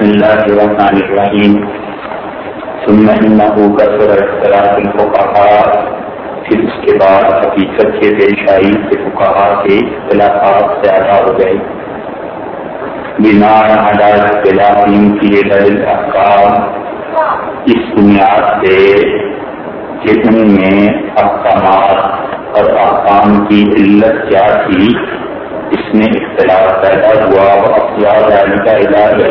بسم الله الرحمن الرحيم. ثم إنه كثر اختلاف الفقهاء پھر اس کے بعد حقیقت کے پیش آئی کہ فقہا کے اختلافات زیادہ ہو گئے بنا اختلاف کی احکام اس بنیاد سے کہ ان میں احکامات اور احکام کی علت کیا تھی؟ اس میں اختلاف پیدا ہوا اختیار افزاد کا علاج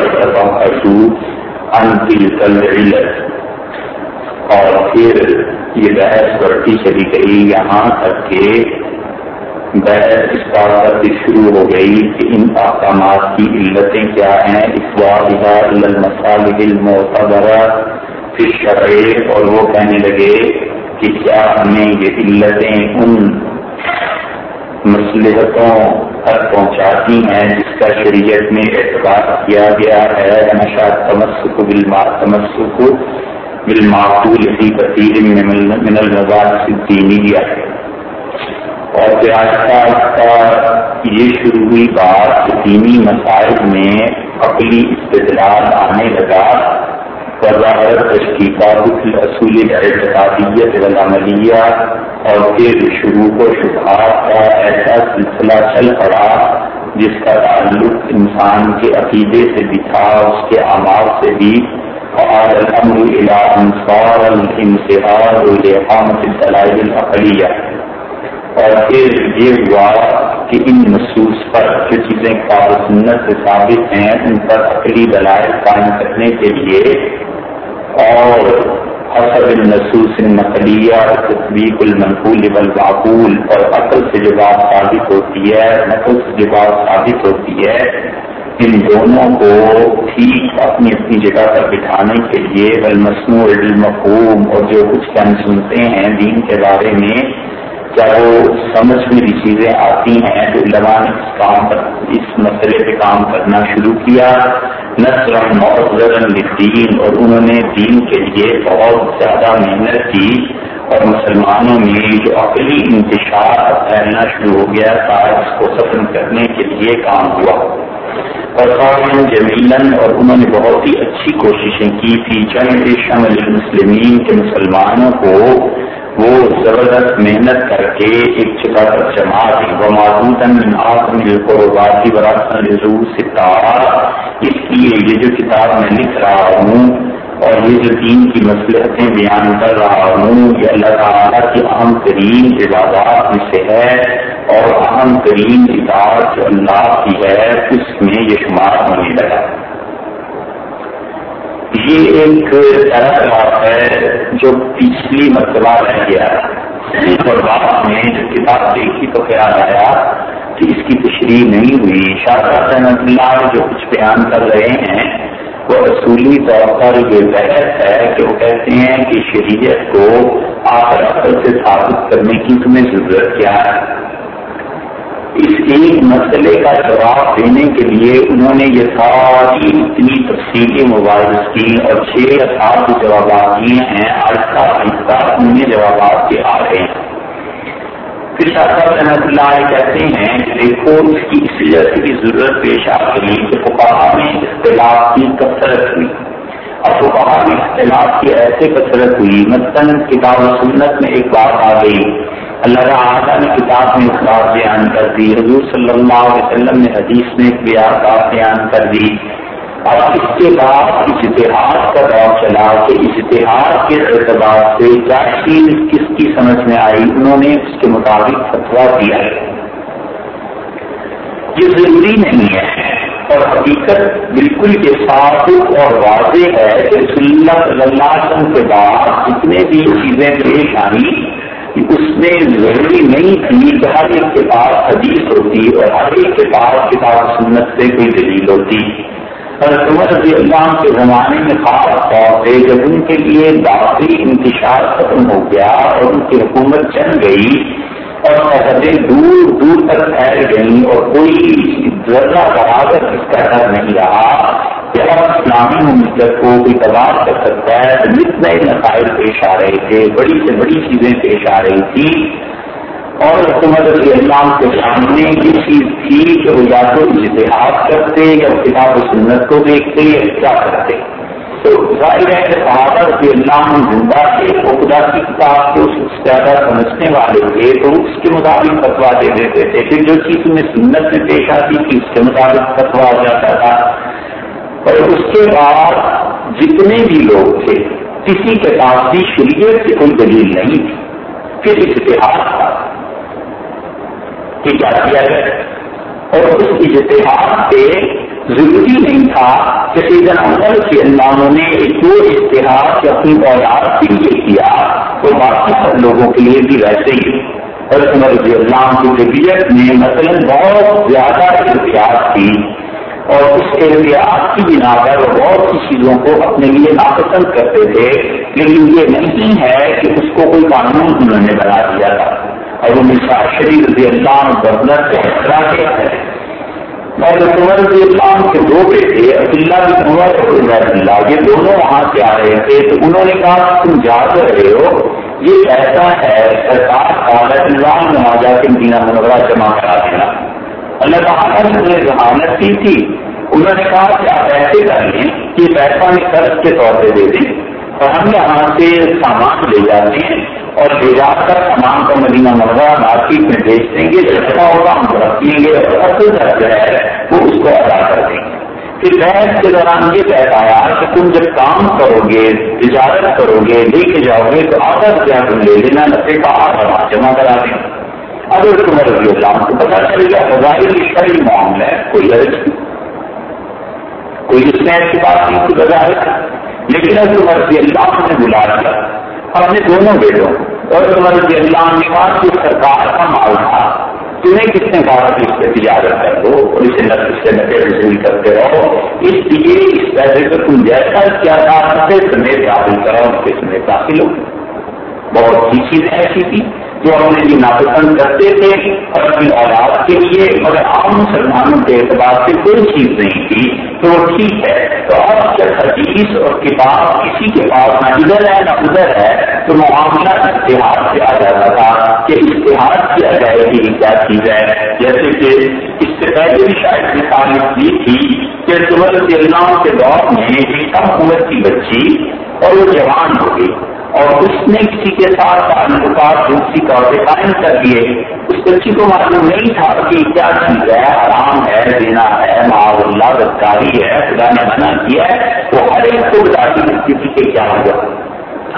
علت اور پھر یہ بحث بڑھتی چلی گئی یہاں تک کہ بحث اس بات پر بھی شروع ہو گئی کہ ان احکامات کی علتیں کیا ہیں۔ اس پھر شرع اور وہ کہنے لگے کہ کیا ہمیں یہ علتیں ان مصلحتوں تک پہنچاتی ہیں، جس کا شریعت میں اعتبار کیا گیا ہے۔ نشا تمسک بالما، تمسک بالمعقول فی کثیر من المباحث الدینیہ۔ اور پھر آہستہ آہستہ یہ شروع ہوئی بات، دینی مسائل میں عقلی استدلال آنے لگا۔ اصول اعتقادیت والعملیہ اور پھر شروع و شبہات کا ایسا سلسلہ چل پڑا جس کا تعلق انسان کے عقیدے سے بھی تھا، اس کے اعمال سے بھی۔ اور الحمد للہ انصار الامتحاد الاقامت الدلائل العقلیہ اور پھر یہ ہوا کہ ان نصوص پر جو چیزیں قابل سنت سے ثابت ہیں، ان پر عقلی دلائل قائم کرنے کے لیے اور حسب النصوص النقلیہ تصویق المنقول والمعقول، اور عقل سے جو بات ثابت ہوتی ہے، نقل سے جو بات ثابت ہوتی ہے، ان دونوں کو ٹھیک اپنی اپنی جگہ پر بٹھانے کے لیے المصنوع المفہوم، اور جو کچھ ہم سنتے ہیں دین کے بارے میں کیا وہ سمجھ میں بھی چیزیں آتی ہیں تو علماء نے اس کام پر، اس مسئلے پہ کام کرنا شروع کیا۔ نسل الدین اور انہوں نے دین کے لیے بہت زیادہ محنت کی۔ اور مسلمانوں میں جو عقلی انتشار پھیلنا شروع ہو گیا تھا، اس کو ختم کرنے کے لیے کام ہوا۔ اور جمیلن اور انہوں نے بہت ہی اچھی کوششیں کی تھی۔ چند شمل مسلمین کے مسلمانوں کو وہ زبردست محنت کر کے ایک جگہ پر جمع دی۔ وہ اس لیے یہ جو کتاب میں لکھ رہا ہوں اور یہ جو دین کی مصلحتیں بیان کر رہا ہوں، یہ اللہ تعالیٰ کی اہم ترین عبادات میں سے ہے اور اہم ترین اطاعت جو اللہ کی ہے، اس میں یہ شمار ہونے لگا۔ یہ ایک ایسا ہے جو پچھلی مرتبہ رہ گیا۔ اور میں جو کتاب دیکھی تو خیال آیا کہ اس کی تشریح نہیں ہوئی۔ شاہ اللہ جو کچھ بیان کر رہے ہیں، وہ اصولی طور پر یہ بحث ہے کہ وہ کہتے ہیں کہ شریعت کو آخر سے ثابت کرنے کی تمہیں ضرورت کیا ہے۔ اس ایک مسئلے کا جواب دینے کے لیے انہوں نے یہ ساری اتنی تفصیلی مباحث کی اور چھ یا سات جوابات دیے ہیں۔ آہستہ آہستہ انہیں جوابات کے آ رہے ہیں پھر شاہ رحمت اللہ کہتے ہیں کہ دیکھو، اس کی اس وجہ سے بھی ضرورت پیش آ گئی کہ فقہ میں اختلاف کی کثرت ہوئی۔ اور فقہ میں اختلاف کی ایسے کثرت ہوئی، مثلاً کتاب و سنت میں ایک بات آ گئی۔ اللہ تعالیٰ نے کتاب میں اس بات بیان کر دی۔ حضور صلی اللہ علیہ وسلم نے حدیث میں ایک بات بیان کر دی۔ اور اس کے بعد اس کا دور چلا کہ اس اتحاد کے اعتبار سے کیا چیز کس کی سمجھ میں آئی، انہوں نے اس کے مطابق فتوا دیا۔ یہ ضروری نہیں ہے اور حقیقت بالکل یہ ثابت اور واضح ہے کہ صلی اللہ صلی اللہ علیہ وسلم کے بعد جتنے بھی چیزیں پیش آئی اس میں ضروری نہیں تھی کہ ہر ایک کے پاس حدیث ہوتی اور ہر ایک کے پاس کتاب سنت سے کوئی دلیل ہوتی۔ اور رضی اللہ کے زمانے میں خاص طور پہ جب ان کے لیے داخلی انتشار ختم ہو گیا اور ان کی حکومت چل گئی اور سرحدیں دور دور تک پھیل گئیں اور کوئی ذرا برابر اس کا ڈر نہیں رہا کہ اسلامی مملکت مطلب کو کوئی تباہ کر سکتا ہے تو نئے مسائل پیش آ رہے تھے، بڑی سے بڑی چیزیں پیش آ رہی تھی اور حکومت رضی اللہ کے سامنے یہ چیز تھی کہ وہ یا تو اتحاد کرتے یا کتاب و سنت کو دیکھتے یا کیا کرتے۔ تو ظاہر ہے کہ صحابہ رضی اللہ زندہ تھے، وہ خدا کی کتاب کو زیادہ سمجھنے والے تھے، تو اس کے مطابق فتوا دے دیتے تھے۔ پھر جو چیز انہیں سنت میں پیش آتی تھی، اس کے مطابق فتوا ہو جاتا تھا۔ اور اس کے بعد جتنے بھی لوگ تھے، کسی کے پاس بھی شریعت کی کوئی دلیل نہیں تھی۔ پھر اتحاد تھا۔ کہ کیا کیا جائے اور اس اشتہار پہ ضروری نہیں تھا کہ سیزن عمل کے اللہ نے جو اشتہار سے اپنی اولاد کے لیے کیا تو باقی سب لوگوں کے لیے بھی ویسے ہی۔ اور عمر رضی اللہ کی طبیعت میں مثلا بہت زیادہ احتیاط تھی۔ اور اس کے احتیاط کی بنا پر وہ بہت سی چیزوں کو اپنے لیے ناپسند کرتے تھے، لیکن یہ نہیں ہے کہ اس کو کوئی قانون انہوں نے بنا دیا تھا۔ اور وہ مثال شریف رضی اللہ بدلر سے حسرا کے ہے اور عمر رضی اللہ کے دو بیٹے، عبداللہ بن عمر اور عبید اللہ یہ دونوں وہاں سے آ رہے تھے۔ تو انہوں نے کہا، تم جا کر رہے ہو، یہ ایسا ہے، سرکار کا نظام میں آ کے مدینہ منورہ جمع کرا دینا۔ اللہ تعالیٰ نے ضمانت کی تھی انہوں نے کہا کہ آپ ایسے کر لیں کہ پیسہ میں قرض کے طور پہ دے دیں اور ہم یہاں سے سامان لے جاتے ہیں اور لے جا کر سامان کو مدینہ مرغہ مارکیٹ میں بیچ دیں گے جتنا ہوگا، ہم رکھ لیں گے اور اصل جو ہے وہ اس کو ادا کر دیں گے۔ پھر بحث کے دوران یہ کہتا ہے کہ تم جب کام کرو گے، تجارت کرو گے، لے کے جاؤ گے تو آدھا کیا تم لے لینا؟ نفے کا آدھا جمع کرا دیں اگر تم رضی اللہ کو پتا چل گیا فضائل شرعی معاملہ ہے، کوئی عرض کوئی اس میں ایسی بات نہیں کی بظاہر لیکن اگر رضی اللہ نے بلا دیا۔ اپنے دونوں بیٹوں اور رضی اللہ نے کہا کہ سرکار کا مال تھا۔ تمہیں کس نے کہا کہ اس پہ تجارت کر دو اور اسے اس سے نقل وصول کرتے رہو۔ اس لیے اس پیسے کو تم جیسا کیا تھا سمیت حاصل کرو اس کے سمیت حاصل ہو۔ بہت سی چیزیں ایسی تھی جو اپنے لیے ناپسند کرتے تھے اور اپنی اولاد کے لیے مگر عام مسلمانوں کے اعتبار سے کوئی چیز نہیں تھی، تو وہ ٹھیک ہے۔ تو اب جب حدیث اور کتاب کسی کے پاس نہ ادھر ہے نہ ادھر ہے، تو معاملہ اشتہار سے آ جاتا تھا کہ اشتہار کیا جائے کیا چیز ہے جیسے کہ اس سے پہلے بھی شاید مثال دی تھی کہ صبح اللہ کے دور میں ایک کم عمر کی بچی اور وہ جوان ہو گئی۔ اور اس نے کسی کے ساتھ تعلقات دوسری طور پہ قائم کر دیے۔ اس بچی کو معلوم نہیں تھا کہ کیا چیز ہے آرام ہے دینا ہے معاذ اللہ، بدکاری ہے، خدا نے منع کیا ہے۔ وہ ہر ایک کو بتاتی تھی کسی کے کیا ہوا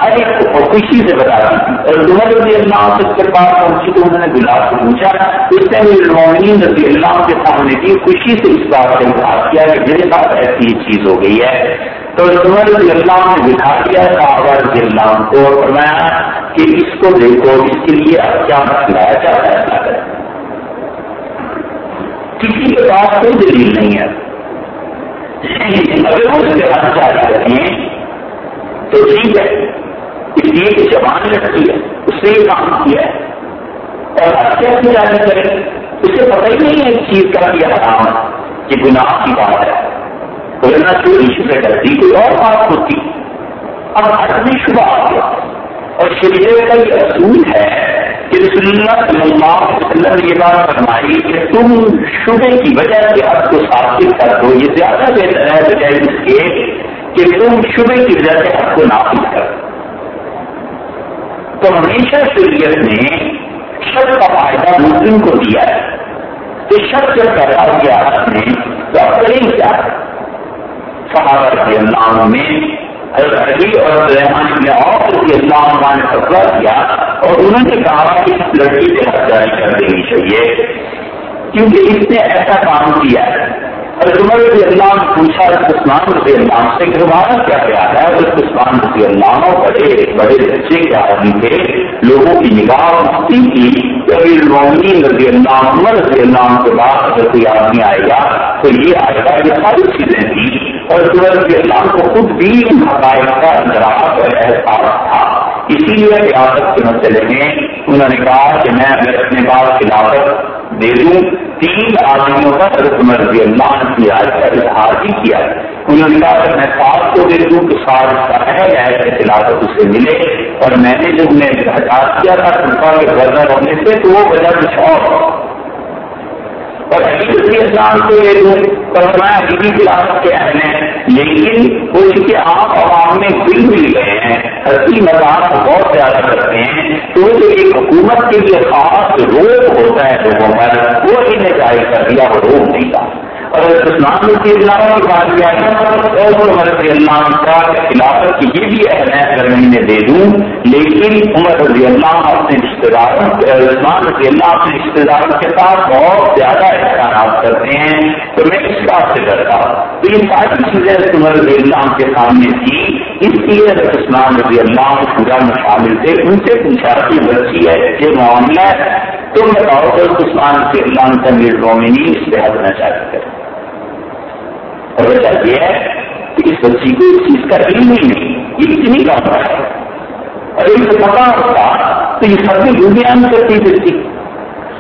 ہر ایک کو خوشی سے بتاتی تھی اور عمر رضی اللہ سے اس کے پاس پہنچی تو انہوں نے گلاب سے پوچھا۔ اس نے المومنین رضی اللہ کے سامنے کی خوشی سے اس بات سے اظہار کیا کہ میرے ساتھ ایسی چیز ہو گئی ہے۔ تو عمر رضی اللہ نے دکھا دیا صحابہ رضی اللہ کو فرمایا کہ اس کو دیکھو، اس کے لیے اب کیا مسئلہ ہے؟ کیا فیصلہ کریں کسی کے پاس کوئی دلیل نہیں ہے۔ اگر وہ جوان جاری کریں تو ٹھیک ہے۔ اس لیے کہ جوان لڑکی ہے، اس نے یہ کام کیا ہے۔ اور اب کیا جاری کریں اسے پتہ ہی نہیں ہے اس چیز کا کیا حرام کہ گناہ کی بات ہے۔ بولنا چوری شبہ کرتی کوئی اور بات ہوتی۔ اب حد میں شبہ آ گیا۔ اور شریعت کا یہ اصول ہے کہ رسول اللہ صلی اللہ علیہ وسلم نے یہ بات فرمائی کہ تم شبے کی وجہ سے حد کو ثابت کر دو۔ یہ زیادہ بہتر ہے بجائے اس کے کہ تم شبے کی وجہ سے حد کو نافذ کر تو ہمیشہ شریعت نے شب کا فائدہ مسلم کو دیا ہے۔ کہ شب جب پیدا کیا حد میں تو اب کریں کیا صحابہ رضی اللہ عنہ میں حضرت علی اور رحمان نے اور رضی اللہ عنہ نے فیصلہ کیا اور انہوں نے کہا کہ اس لڑکی سے حد جاری کر دینی چاہیے کیونکہ اس نے ایسا کام کیا ہے۔ اور عمر رضی اللہ نے پوچھا عثمان رضی اللہ عنہ سے کہ تمہارا کیا خیال ہے؟ اور عثمان رضی اللہ عنہ بڑے بڑے بچے کے آدمی تھے لوگوں کی نگاہ مفتی کی۔ کہ رومین رضی اللہ عمر رضی اللہ عنہ کے بعد اگر کوئی آدمی آئے گا تو یہ آئے گا یہ ساری چیزیں تھیں۔ اور سورج کے اسلام کو خود بھی ان حقائق کا اندراج اور احساس تھا۔ اسی لیے ریاست کے مسئلے میں انہوں نے کہا کہ میں اگر اپنے پاس خلافت دے دوں۔ تین آدمیوں کا حضرت عمر رضی اللہ عنہ کی رائے کا اظہار بھی کیا۔ انہوں نے کہا کہ میں سات کو دے دوں کہ سات کا اہم ہے خلافت اسے ملے۔ اور میں نے جو انہیں ہٹا کیا تھا خلفا کے گردر ہونے سے تو وہ وجہ کچھ اور اور حقیقت اسلام کو یہ دوں فرمایا کی لاگت کے اہم ہے لیکن وہ ان کے آپ عوام میں دل مل گئے ہیں ہنسی مذاق بہت زیادہ کرتے ہیں، تو جو ایک حکومت کے لیے خاص روک ہوتا ہے لوگوں پر، وہ انہیں جاری کر دیا وہ روک نہیں تھا اور اسلام کی اللہ کی بات کیا عمر رضی اللہ کا خلافت کی یہ بھی اہم اگر میں دے دوں۔ لیکن عمر رضی اللہ اپنے رشتے داروں عثمان رضی اللہ اپنے رشتے داروں کے ساتھ بہت زیادہ احسانات کرتے ہیں۔ تو میں اس بات سے ڈرتا ہوں۔ تو یہ ساری چیزیں عمر رضی اللہ کے سامنے تھی۔ اس لیے اگر عثمان رضی اللہ پورا میں شامل تھے۔ ان سے پوچھا کہ بچی ہے، یہ معاملہ ہے۔ تم بتاؤ کہ عثمان رضی اللہ کا میرے رومنی اس سے ہٹنا چاہتے ہیں وجہ یہ ہے کہ اس بچی کو اس چیز کا علم ہی نہیں، یہ اتنی کام ہے۔ اور ان کو پتا ہوتا تو یہ سب بھی بیان کرتی بچی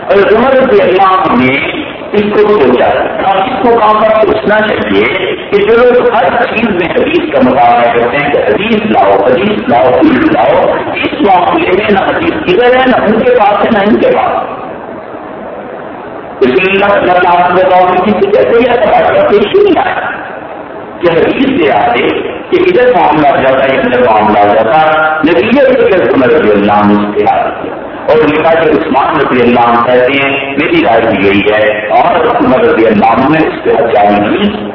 اور عمر رضی اللہ نے اس کو سوچا ہاں، اس کو کام پر سوچنا چاہیے کہ جو لوگ ہر چیز میں حدیث کا مقابلہ کرتے ہیں، کہ حدیث لاؤ حدیث لاؤ حدیث لاؤ، اس معاملے میں نہ حدیث کدھر ہے نہ ان کے پاس ہے، نہ ان کے پاس اسی لیے آپ بتاؤ کسی کیسے یہ پیش ہی نہیں آیا کہ حدیث سے آتے کہ ادھر معاملہ آ جاتا ہے ادھر معاملہ آ جاتا نتیجے رضی اللہ نے اشتہار اور کہ عثمان رضی اللہ عنہ کہتے ہیں میری رائے دی گئی ہے اور عمر رضی اللہ عنہ نے اس پہ جاری نہیں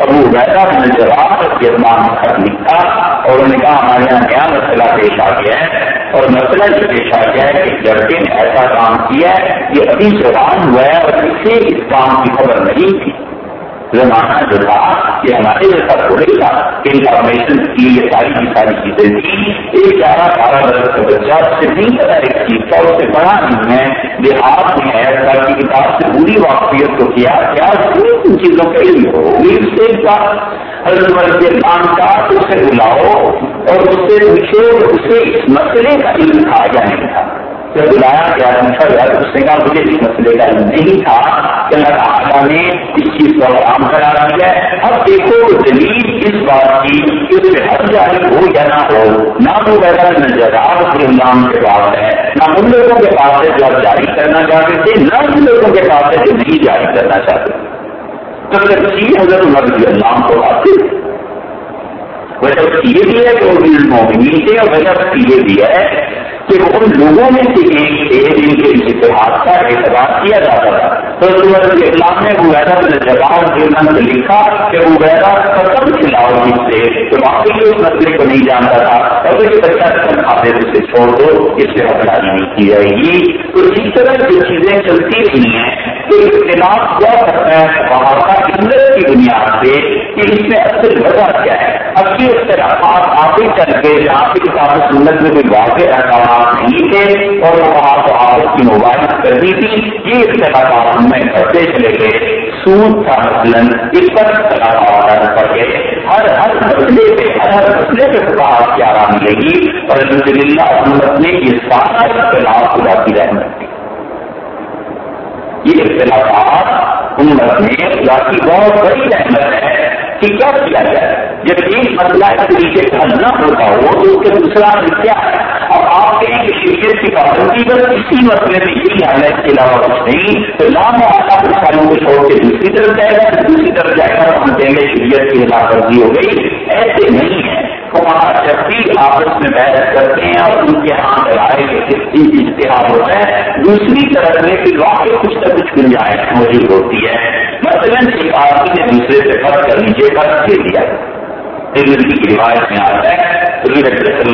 ابو ویسا نے جواب جرمان خط لکھا اور انہوں نے کہا ہمارے یہاں نیا مسئلہ پیش آ گیا ہے اور مسئلہ یہ پیش آ گیا ہے کہ لڑکے نے ایسا کام کیا ہے یہ ابھی جوان ہوا ہے اور اسے اس کام کی خبر نہیں تھی۔ زمانہ جو تھا کہ ہمارے جیسا تھوڑے تھا کہ انفارمیشن کی یہ ساری کی ساری چیزیں تھی ایک گیارہ بارہ برس کا بچہ سے نہیں پتا ایک چیز کا اس سے بڑا نہیں ہے دیہات میں ہے سر کی کتاب سے پوری واقفیت کو کیا کیا ان چیزوں کا علم ہو سے حضرت مرضی خان کا اسے بلاؤ اور اس سے پوچھو اسے اس مسئلے کا علم تھا یا نہیں تھا۔ جب بلایا گیا پوچھا گیا تو اس نے کہا مجھے اس مسئلے کا نہیں تھا کہ اللہ تعالیٰ نے اس چیز کو عام کرا دیا ہے۔ اب دیکھو دلیل اس بات کی کہ اس میں ہر جاری ہو یا نہ ہو، نہ وہ ویسا نظرات کے نام کے پاس ہے۔ نہ ان لوگوں کے پاس ہے جو آپ جاری کرنا چاہتے تھے، نہ ان لوگوں کے پاس ہے جو نہیں جاری کرنا چاہتے تو اگر حضرت مرضی اللہ کو آتے ویسے یہ بھی ہے کہ وہ مومنی تھے اور ویسے یہ بھی ہے کہ وہ ان لوگوں میں سے ایک تھے جن کے اتحاد کا اعتبار کیا جاتا تھا تو اسلام نے وغیرہ نے جواب دینا سے لکھا کہ وغیرہ ختم کھلاؤ جس سے تو واقعی اس مسئلے کو نہیں جانتا تھا اور یہ بچہ رقم کھاتے اسے چھوڑ دو، اس سے حقداری نہیں کی جائے گی۔ تو اس طرح جو چیزیں چلتی رہی ہیں، تو اختلاف کیا کرتا ہے وہاں کا عزت کی بنیاد سے کہ اس میں اصل وجہ کیا ہے؟ اب یہ اختلافات آپ ہی چل کے جہاں کی کتاب سنت میں کوئی واقع احکامات نہیں تھے اور وہ وہاں کو آپس کی مباحث کرنی تھی۔ یہ اختلافات میں پڑھتے چلے گئے۔ سود کا مثلاً، اس پڑھ گئے ہر ہر مسئلے پہ، ہر ہر مسئلے پہ خدا آپ کی آرام ملے گی۔ اور الحمد للہ حکومت نے یہ سارا اختلاف خدا کی رحمت یہ اختلافات امت میں خدا کی بہت بڑی رحمت ہے۔ کہ کیا کیا جائے؟ جب ایک مسئلہ اس طریقے سے حل نہ ہوتا ہو تو اس کے دوسرا کیا ہے؟ اور آپ کہیں کہ شریعت کی پابندی بس اسی مسئلے میں یہی حال ہے اس کے علاوہ کچھ نہیں، تو لام آتا کو چھوڑ کے دوسری طرف جائے گا، دوسری طرف جائے گا ہم کہیں گے شریعت کی خلاف ورزی ہو گئی، ایسے نہیں ہے۔ وہاں جب بھی آپس میں بحث کرتے ہیں اور ان کے ہاتھ رائے اشتہار ہوتا ہے، دوسری طرف میں پھر واقع کچھ نہ کچھ گنجائش موجود ہوتی ہے۔ مثلاً ایک آدمی نے دوسرے سے فرق کر لیجیے فرق دے دیا؟ زندگی کی روایت میں آتا ہے صلی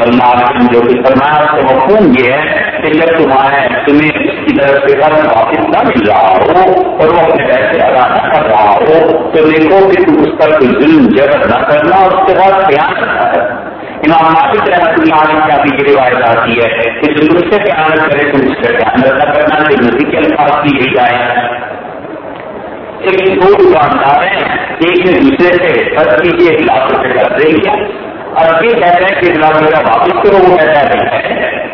اللہ علیہ وسلم جو کہ فرمایا، اس کا مفہوم یہ ہے کہ جب تمہارے تمہیں اس کی طرف سے فرق واپس نہ مل رہا ہو اور وہ اپنے پیسے ادا نہ کر رہا ہو، تو دیکھو کہ تم اس پر کوئی ظلم جگہ نہ کرنا اور اس کے بعد پیار کرنا۔ امام مالک رحمۃ اللہ علیہ کا بھی یہ روایت آتی ہے کہ جو تم سے پیار کرے، تم اس کا پیار نہ کرنا۔ نزدیک کے الفاظ بھی یہی آئے ایک دو دکاندار ہیں ایک نے دوسرے سے خرچ کیجیے ایک لاکھ روپے کا دے گیا اور یہ کہتے ہیں کہ لاکھ روپیہ واپس کرو وہ کہتا ہے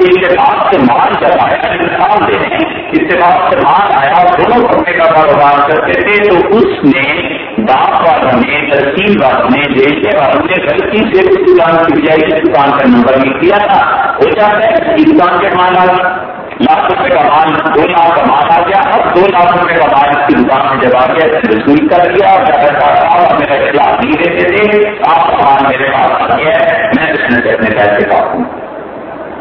اتفاق سے مال چلایا انسان دے۔ رہے ہیں اتفاق سے مال آیا، دونوں کپڑے کا کاروبار کرتے تھے، تو اس نے ڈاک والوں نے، ترسیل والوں نے بیچنے والوں نے غلطی سے اس دکان کی بجائے اس دکان کا نمبر لکھ دیا تھا۔ ہو جاتا ہے اس دکان کے مال آ لاکھ روپے کا مال دو لاکھ کا مال آ گیا، اب دو لاکھ روپے کا مال اس کی دکان میں جب آ گیا وصول کر دیا اور میرے خلاف نہیں دیتے تھے آپ کا مال میرے پاس آ گیا میں اس میں اپنے پیسے کاٹوں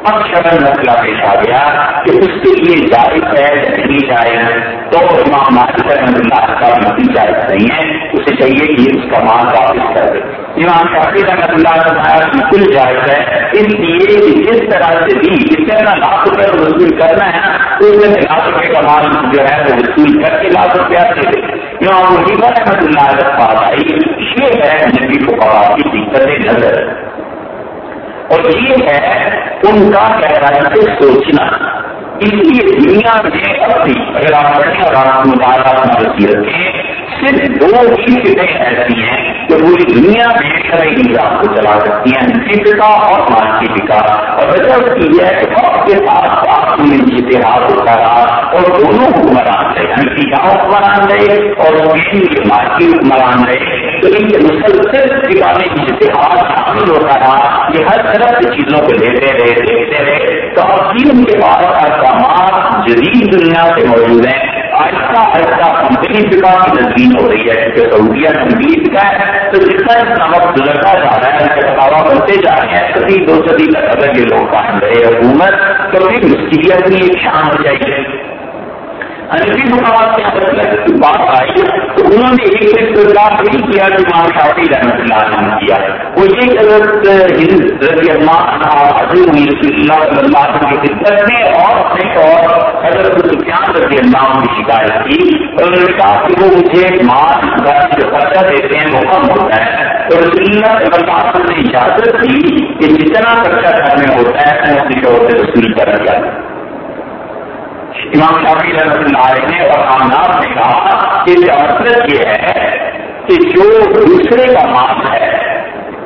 اب شرم مسئلہ پیش آ گیا کہ اس کے لیے جائز ہے یا نہیں جائز تو امام مالک رحمۃ اللہ کا بھی جائز نہیں ہے، اسے چاہیے کہ اس کا مال واپس کر دے۔ امام شافی رحمۃ اللہ کا بالکل جائز ہے، اس لیے کہ جس طرح سے بھی جس طرح لاکھ روپے وصول کرنا ہے تو اس میں لاکھ روپے کا مال جو ہے وہ وصول کر کے لاکھ روپیہ دے دے امام مجیبہ رحمۃ اللہ کا بات آئی یہ ہے نبی کو کی دقت نظر۔ یہ ہے ان کا گہرائی سے سوچنا۔ اس لیے دنیا میں اپنی اگر آپ بڑے اور آپ مبارک مرضی رکھیں۔ صرف دو ہی فکریں ایسی ہیں جو پوری دنیا میں شرعی نظام کو چلا سکتی ہیں فکا اور مانسی فکا اور وجہ اس کی ہے کہ وقت کے ساتھ آپ میں ہوتا رہا اور دونوں حکمران رہے یعنی کا حکمران رہے اور مارکی حکمران رہے تو ان کے مسلسل فکا میں اشتہار شامل ہوتا رہا۔ یہ ہر طرح کی چیزوں کو لیتے رہے، دیکھتے رہے۔ تو حکیم کے پاس احکامات جدید دنیا سے موجود ہیں۔ آہستہ آہستہ کمپنی فکا کی نظرین ہو رہی ہے کیونکہ سعودیہ نمبیر کا ہے، تو جتنا اتنا وقت گزرتا جا رہا ہے ان کے فتوا بنتے جا رہے ہیں، کبھی دو صدی تک اگر یہ لوگ قائم رہے حکومت، تو کبھی مشکلیت بھی ایک شان ہو جائے گی۔ انگریز مقامات کے اندر بات آئی تو انہوں نے ایک ایک نہیں کیا جو امام شافی رحمۃ اللہ نے کیا وہ یہ کہ حضرت ہند رضی اللہ حضرت رسول اللہ صلی اللہ علیہ وسلم کی خدمت میں اور اپنے اور حضرت سفیان رضی اللہ عنہ کی شکایت کی۔ اور انہوں نے کہا کہ وہ مجھے ماں جو خرچہ دیتے ہیں وہ کم ہوتا ہے۔ تو رسول اللہ صلی اللہ علیہ وسلم نے اجازت دی کہ جتنا خرچہ کرنے ہوتا ہے میں اپنی طور سے رسول کر دیا۔ امام شافی رحمت اللہ علیہ نے اور خاندان نے کہا کہ مطلب یہ ہے کہ جو دوسرے کا مال ہے،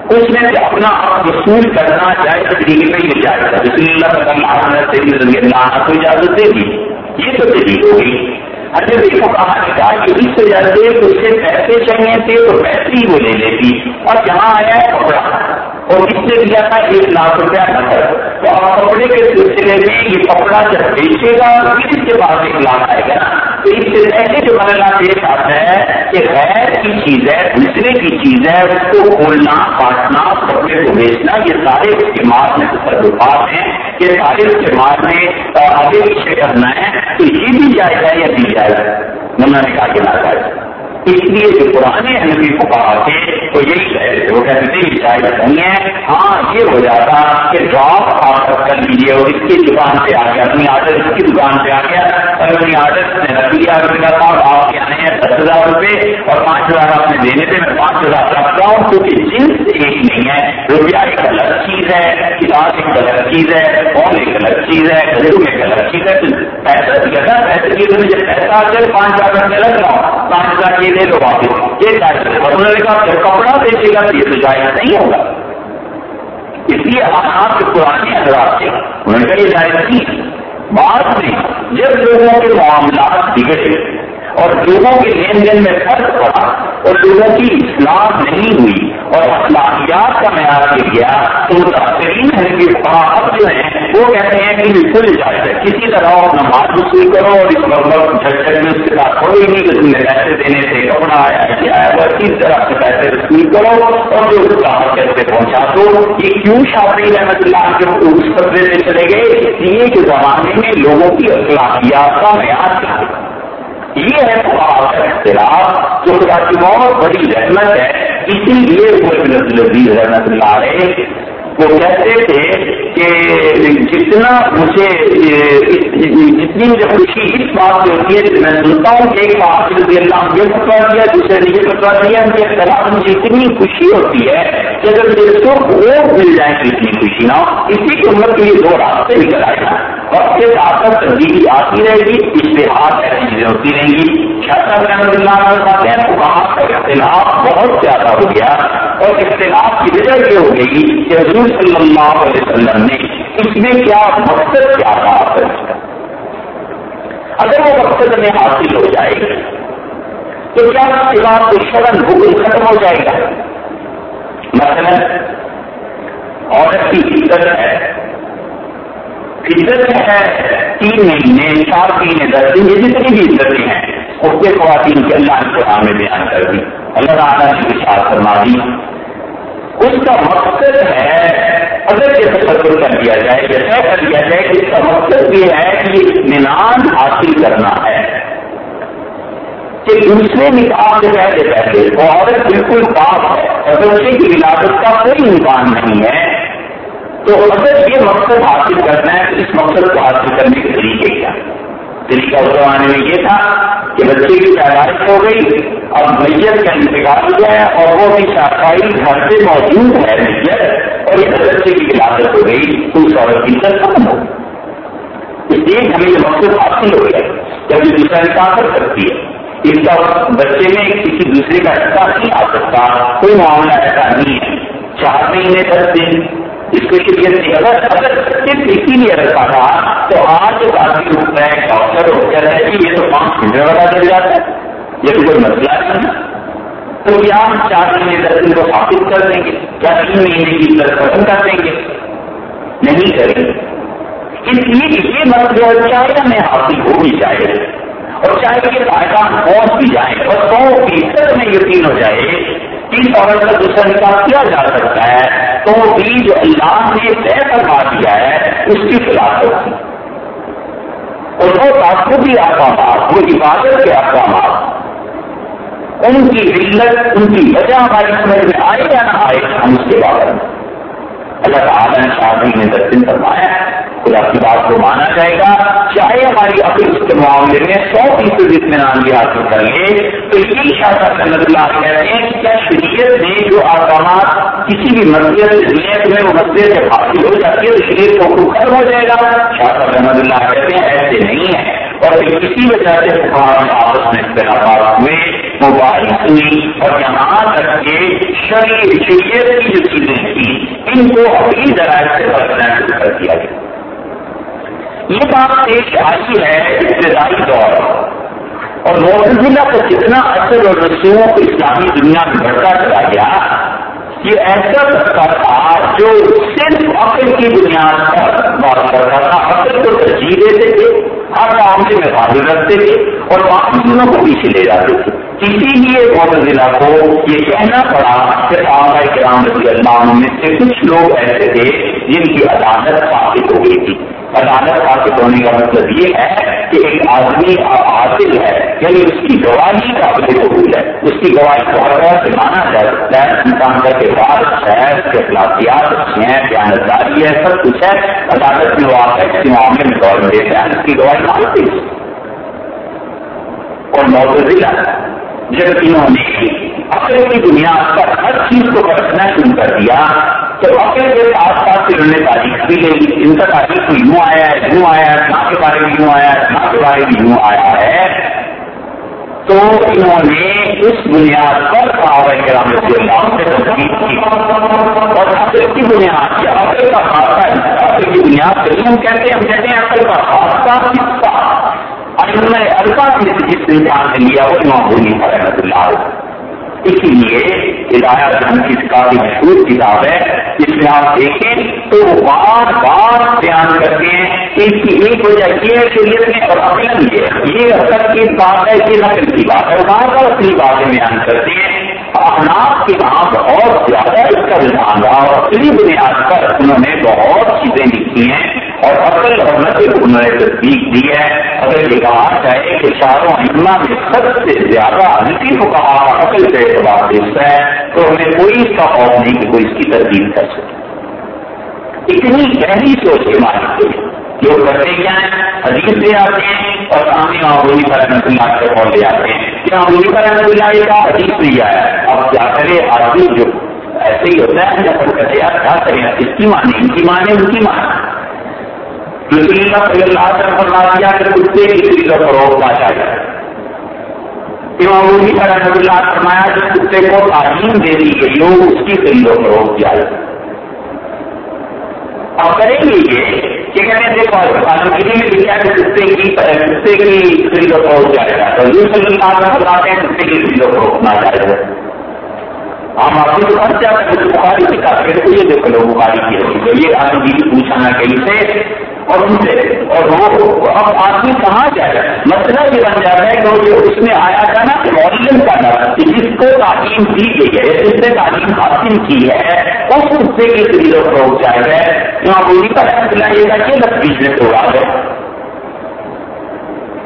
اس میں سے اپنا وصول کرنا چاہے تو طریقے میں یہ چاہے رسول اللہ صلی اللہ علیہ وسلم کو اجازت دے دی۔ یہ تو دلی ہوگی حضرت کو کہا نے کہا کہ اس وجہ سے اس سے پیسے چاہیے تھے تو پیسے ہی وہ لے لیتی۔ اور جہاں آیا ہے کپڑا اور اس سے دیا تھا ایک لاکھ روپیہ نظر تو آپ کپڑے کے سلسلے میں یہ کپڑا جب بیچے گا پھر اس کے بعد ایک لاکھ آئے گا۔ تو اس سے پہلے جو مرحلہ پیش آتا ہے کہ غیر کی چیز ہے دوسرے کی چیز ہے اس کو کھولنا کاٹنا کپڑے کو بیچنا، یہ سارے استعمال میں تصرفات ہیں۔ یہ سارے استعمال میں، آگے پیچھے کرنا ہے۔ تو یہ بھی جائز ہے یا دی جائے گا نے کہا کہ نہ جائز اس لیے جو پرانے نبی کو کہا تھے تو یہی کہتے وہ کہتے تھے شاید نہیں ہے۔ ہاں یہ ہو جاتا کہ ڈراپ آپ کر لیجیے اور اس کی دکان سے آ گیا، اپنی آڈر اس کی دکان سے آ گیا۔ اور اپنی آڈر نے رکھ لیا اور میرا صاحب آپ کے آنے ہیں دس ہزار روپے اور پانچ ہزار آپ نے دینے تھے۔ میں پانچ ہزار رکھ رہا ہوں کیونکہ جنس ایک نہیں ہے، روپیہ ایک الگ چیز ہے، کتاب ایک الگ چیز ہے فون ایک الگ چیز ہے، گھریلو ایک الگ چیز ہے۔ پیسہ پیسہ پیسے مجھے پیسہ آ جائے پانچ ہزار روپے لگ رہا ہوں۔ پانچ ہزار کے لے لو واپس۔ یہ انہوں نے کہا جب کپڑا بیچے گا تو یہ تو جائز نہیں ہوگا۔ اس لیے آپ کے پرانے حضرات سے انہوں نے کہا، یہ جائز نہیں۔ بعد میں جب لوگوں کے معاملات بگڑے اور لوگوں کے لین دین میں فرق پڑا اور لوگوں کی اصلاح نہیں ہوئی اور اخلاقیات کا معیار گر گیا تو متاثرین ہے کہ اب جو ہیں، وہ کہتے ہیں کہ بالکل جائز ہے کسی طرح نماز وصول کرو اور اس وقت جھٹک میں اس کے ساتھ کوئی نہیں، کہ تم نے پیسے دینے سے کپڑا آیا کیا ہے وہ کس طرح سے پیسے وصول کرو اور جو اس کا کیسے پہنچا دو۔ یہ کیوں شافی رحمت اللہ کے اس قبضے سے چلے گئے؟ اس لیے کہ زمانے میں لوگوں کی اخلاقیات کا معیار کیا ہے یہ ہے اختلاف جو خدا کی بہت بڑی رحمت ہے، اسی لیے وہ لذیذ رحمت اللہ علیہ وہ کہتے تھے کہ جتنا مجھے جتنی مجھے خوشی اس بات سے ہوتی ہے کہ میں سنتا ہوں کہ ایک بات رضی اللہ یہ فتوا دیا، دوسرے نے یہ فتوا دیا ان کے اختلاف مجھے اتنی خوشی ہوتی ہے کہ اگر مجھے سکھ وہ مل جائے تو اتنی خوشی نہ ہو۔ اسی کی عمر کے لیے دو راستے نکل آئے گا وقت کے ساتھ ساتھ تبدیلی آتی رہے گی، اشتہار ایسی چیزیں ہوتی رہیں گی۔ چھتر رحمت اللہ کہتے ہیں وہاں کا اختلاف بہت زیادہ ہو گیا اور اختلاف کی وجہ یہ ہو گئی کہ حضور صلی اللہ علیہ وسلم نے اس میں کیا مقصد، کیا تھا اگر وہ مقصد میں حاصل ہو جائے گا تو کیا اس کے بعد شرن حکم ختم ہو جائے گا؟ مثلا، عورت کی عزت ہے۔ عزت ہے، تین مہینے، چار مہینے دس دن یہ جتنی بھی عزتیں ہیں، اس کے خواتین کے اللہ قرآن میں بیان کر دی۔ اللہ تعالیٰ نے اشار فرما دی۔ اس کا مقصد ہے، اگر یہ تصور کر دیا جائے یا طے کر دیا جائے کہ اس کا مقصد یہ ہے کہ اطمینان حاصل کرنا ہے۔ کہ دوسرے نکاح سے پہلے پہلے وہ عورت بالکل پاک ہے اور بچے کی ولادت کا کوئی امکان نہیں ہے تو اگر یہ مقصد حاصل کرنا ہے تو اس مقصد کو حاصل کرنے کے طریقے کیا طریقہ اس زمانے میں یہ تھا کہ بچے کی پیدائش ہو گئی، اب میت کا انتقال ہوا ہے اور وہ بھی شاخائی گھر پہ موجود ہے میت اور اس بچے کی ولادت ہو گئی، تو اس عورت کی سر ختم ہو اس لیے ہمیں یہ مقصد حاصل ہو گیا جب یہ دوسرا نکاح کر سکتی ہے۔ اس کا بچے میں کسی دوسرے کا حصہ نہیں آ سکتا، کوئی معاملہ ایسا نہیں ہے۔ چار مہینے دس دن اس کو نہیں اگر اگر صرف اسی لیے رکھا تھا، تو آج آدمی اٹھتا ہے، ڈاکٹر ہو کر ہے کہ یہ تو پانچ مہینے والا چل جاتا ہے۔ یہ تو کوئی مسئلہ نہیں تو کیا ہم چار مہینے دس دن کو حاصل کر دیں گے؟ کیا تین مہینے کی عزت ختم کر دیں گے؟ نہیں کریں گے۔ اس لیے یہ مطلب چاہے ہمیں حاصل ہو بھی چاہیے اور چاہے یہ فائدہ پہنچ بھی جائے اور سو فیصد میں یقین ہو جائے اس عورت کا دوسرا نکاح کیا جا سکتا ہے، تو بھی جو اللہ نے طے کروا دیا ہے، اس کی خلاف ہوتی اور وہ تعصبی احکامات، وہ عبادت کے احکامات، ان کی علت ان کی وجہ ہماری سمجھ میں آئے یا نہ آئے، ہم اس کے بارے اللہ تعالیٰ نے شادی میں دس دن فرمایا خدا کی بات کو مانا جائے گا۔ چاہے ہماری عقل اس کے معاملے میں سو فیصد اطمینان بھی حاصل کر لے، تو یہ شاہ صنعت اللہ کہہ رہے ہیں کہ کیا شریعت نے جو احکامات کسی بھی مسجد نیت میں وہ مسجد سے حاصل ہو جاتی ہے تو شریعت کو ختم ہو جائے گا۔ شاہ صنعت اللہ کہتے ہیں، ایسے نہیں ہے۔ اور کسی وجہ سے آپس میں اختلافات ہوئے موبائل سنی اور یہاں تک کے شریعت کی جو چیزیں تھیں، ان کو اپنی ذرائع سے برتنا شروع کر دیا گیا۔ یہ بات پیش آئی ہے ابتدائی دور۔ اور موزلہ کا جتنا اثر اور رسوم اسلامی دنیا میں بڑھتا چلا گیا، یہ ایسا طبقہ تھا جو صرف عقل کی بنیاد پر بات کرتا تھا۔ عقل کو ترجیح دیتے تھے، ہر معاملے میں حاضر رکھتے تھے اور باقی دونوں کو پیچھے لے جاتے تھے۔ اسی لیے ضلع کو یہ کہنا پڑا کہ صحابہ کرام رضی اللہ میں سے کچھ لوگ ایسے تھے جن کی عدالت ثابت ہو گئی تھی۔ عدالت حاصل ہونے کا مطلب یہ ہے کہ ایک آدمی حاصل ہے یعنی اس کی گواہی قابل قبول ہے۔ اس کی گواہی کو سے مانا جا سکتا ہے انسان کا کردار شہر کے اخلاقیات ہیں، بیانتداری ہے، سب کچھ ہے۔ عدالت میں وہ آتا ہے کسی معاملے میں دور دیتا ہے اس کی گواہی مانتی ہے۔ اور موضوع جب انہوں نے اپنے کی بنیاد پر ہر چیز کو رکھنا شروع کر دیا، تو اپنے کے ساتھ ساتھ انہوں نے تاریخ بھی لے لی۔ ان کا تاریخ یوں آیا ہے، یوں آیا ہے، ماں کے بارے میں یوں آیا ہے، ماں کے بارے میں یوں آیا ہے۔ تو انہوں نے اس بنیاد پر صحابہ کرام رضی اللہ سے تصدیق کی۔ اور عقل کی بنیاد سے عقل کا خاصہ عقل کی بنیاد سے ہم کہتے ہیں، ہم کہتے ہیں عقل کا خاصہ حصہ الفا نے جس انسان نے لیا، وہ امام بولی رحمت اللہ اسی لیے ہدایات کی کافی مشہور کتاب ہے، جس میں آپ دیکھیں تو بار بار بیان کرتے ہیں اس کی ایک وجہ یہ ہے کہ یہ اور اپنی یہ اصل کی بات ہے، یہ نقل کی بات ہے بار بار اپنی باتیں بیان کرتے ہیں۔ احناف کے وہاں بہت زیادہ اس کا رجحان رہا اور اپنی بنیاد پر انہوں نے بہت چیزیں لکھی ہیں اور عقل اور نقل انہوں نے تصدیق دی ہے۔ اگر یہ کہا جائے کہ چاروں اما میں سب سے زیادہ نتی کو کہا عقل سے اعتبار دیتا ہے، تو ہمیں کوئی اس کا خوف نہیں کہ کوئی اس کی تردید کر سکے۔ اتنی گہری سوچ کے مالک کے لوگ کرتے کیا ہیں؟ حدیث لے آتے ہیں اور سامنے معمولی پر رحمت اللہ کے فون لے آتے ہیں۔ کہ معمولی پر رحمت اللہ کا حدیث نہیں آیا اب کیا کرے؟ آدمی جو ایسے ہی ہوتا ہے جب کہتے ہیں کیا کریں اس کی مانے ان کی مانے ان کی مانے رسول اللہ صلی اللہ علیہ وسلم فرما دیا کہ کتے کی دل کا فروغ نہ چاہیے۔ امام روحی پر رحمۃ اللہ فرمایا کہ کتے کو تعلیم دے دی گئی ہو اس کی خرید و فروغ کیا جائے۔ اور کریں گے یہ کہ کہتے ہیں؟ دیکھو عالمگیری میں لکھا کی کی خرید و فروخت جائے گا۔ تو بتاتے ہیں کی خرید و فروخت نہ جائے گا ہم آپ بخاری کی یہ دیکھو بخاری کی ہوگی یہ عالمگیری پوچھنا کہیں سے، اور ان سے، اور وہ اب آدمی کہاں جائے؟ مسئلہ یہ بن جاتا ہے کہ اس میں آیا تھا نا ماڈلنگ کا ڈر جس کو تعلیم دی گئی ہے، جس نے تعلیم حاصل کی ہے۔ اس حصے کے ذریعے فروغ جائے گا یہاں بولی کا فیصلہ یہ تھا کہ بس بزنس ہو رہا ہے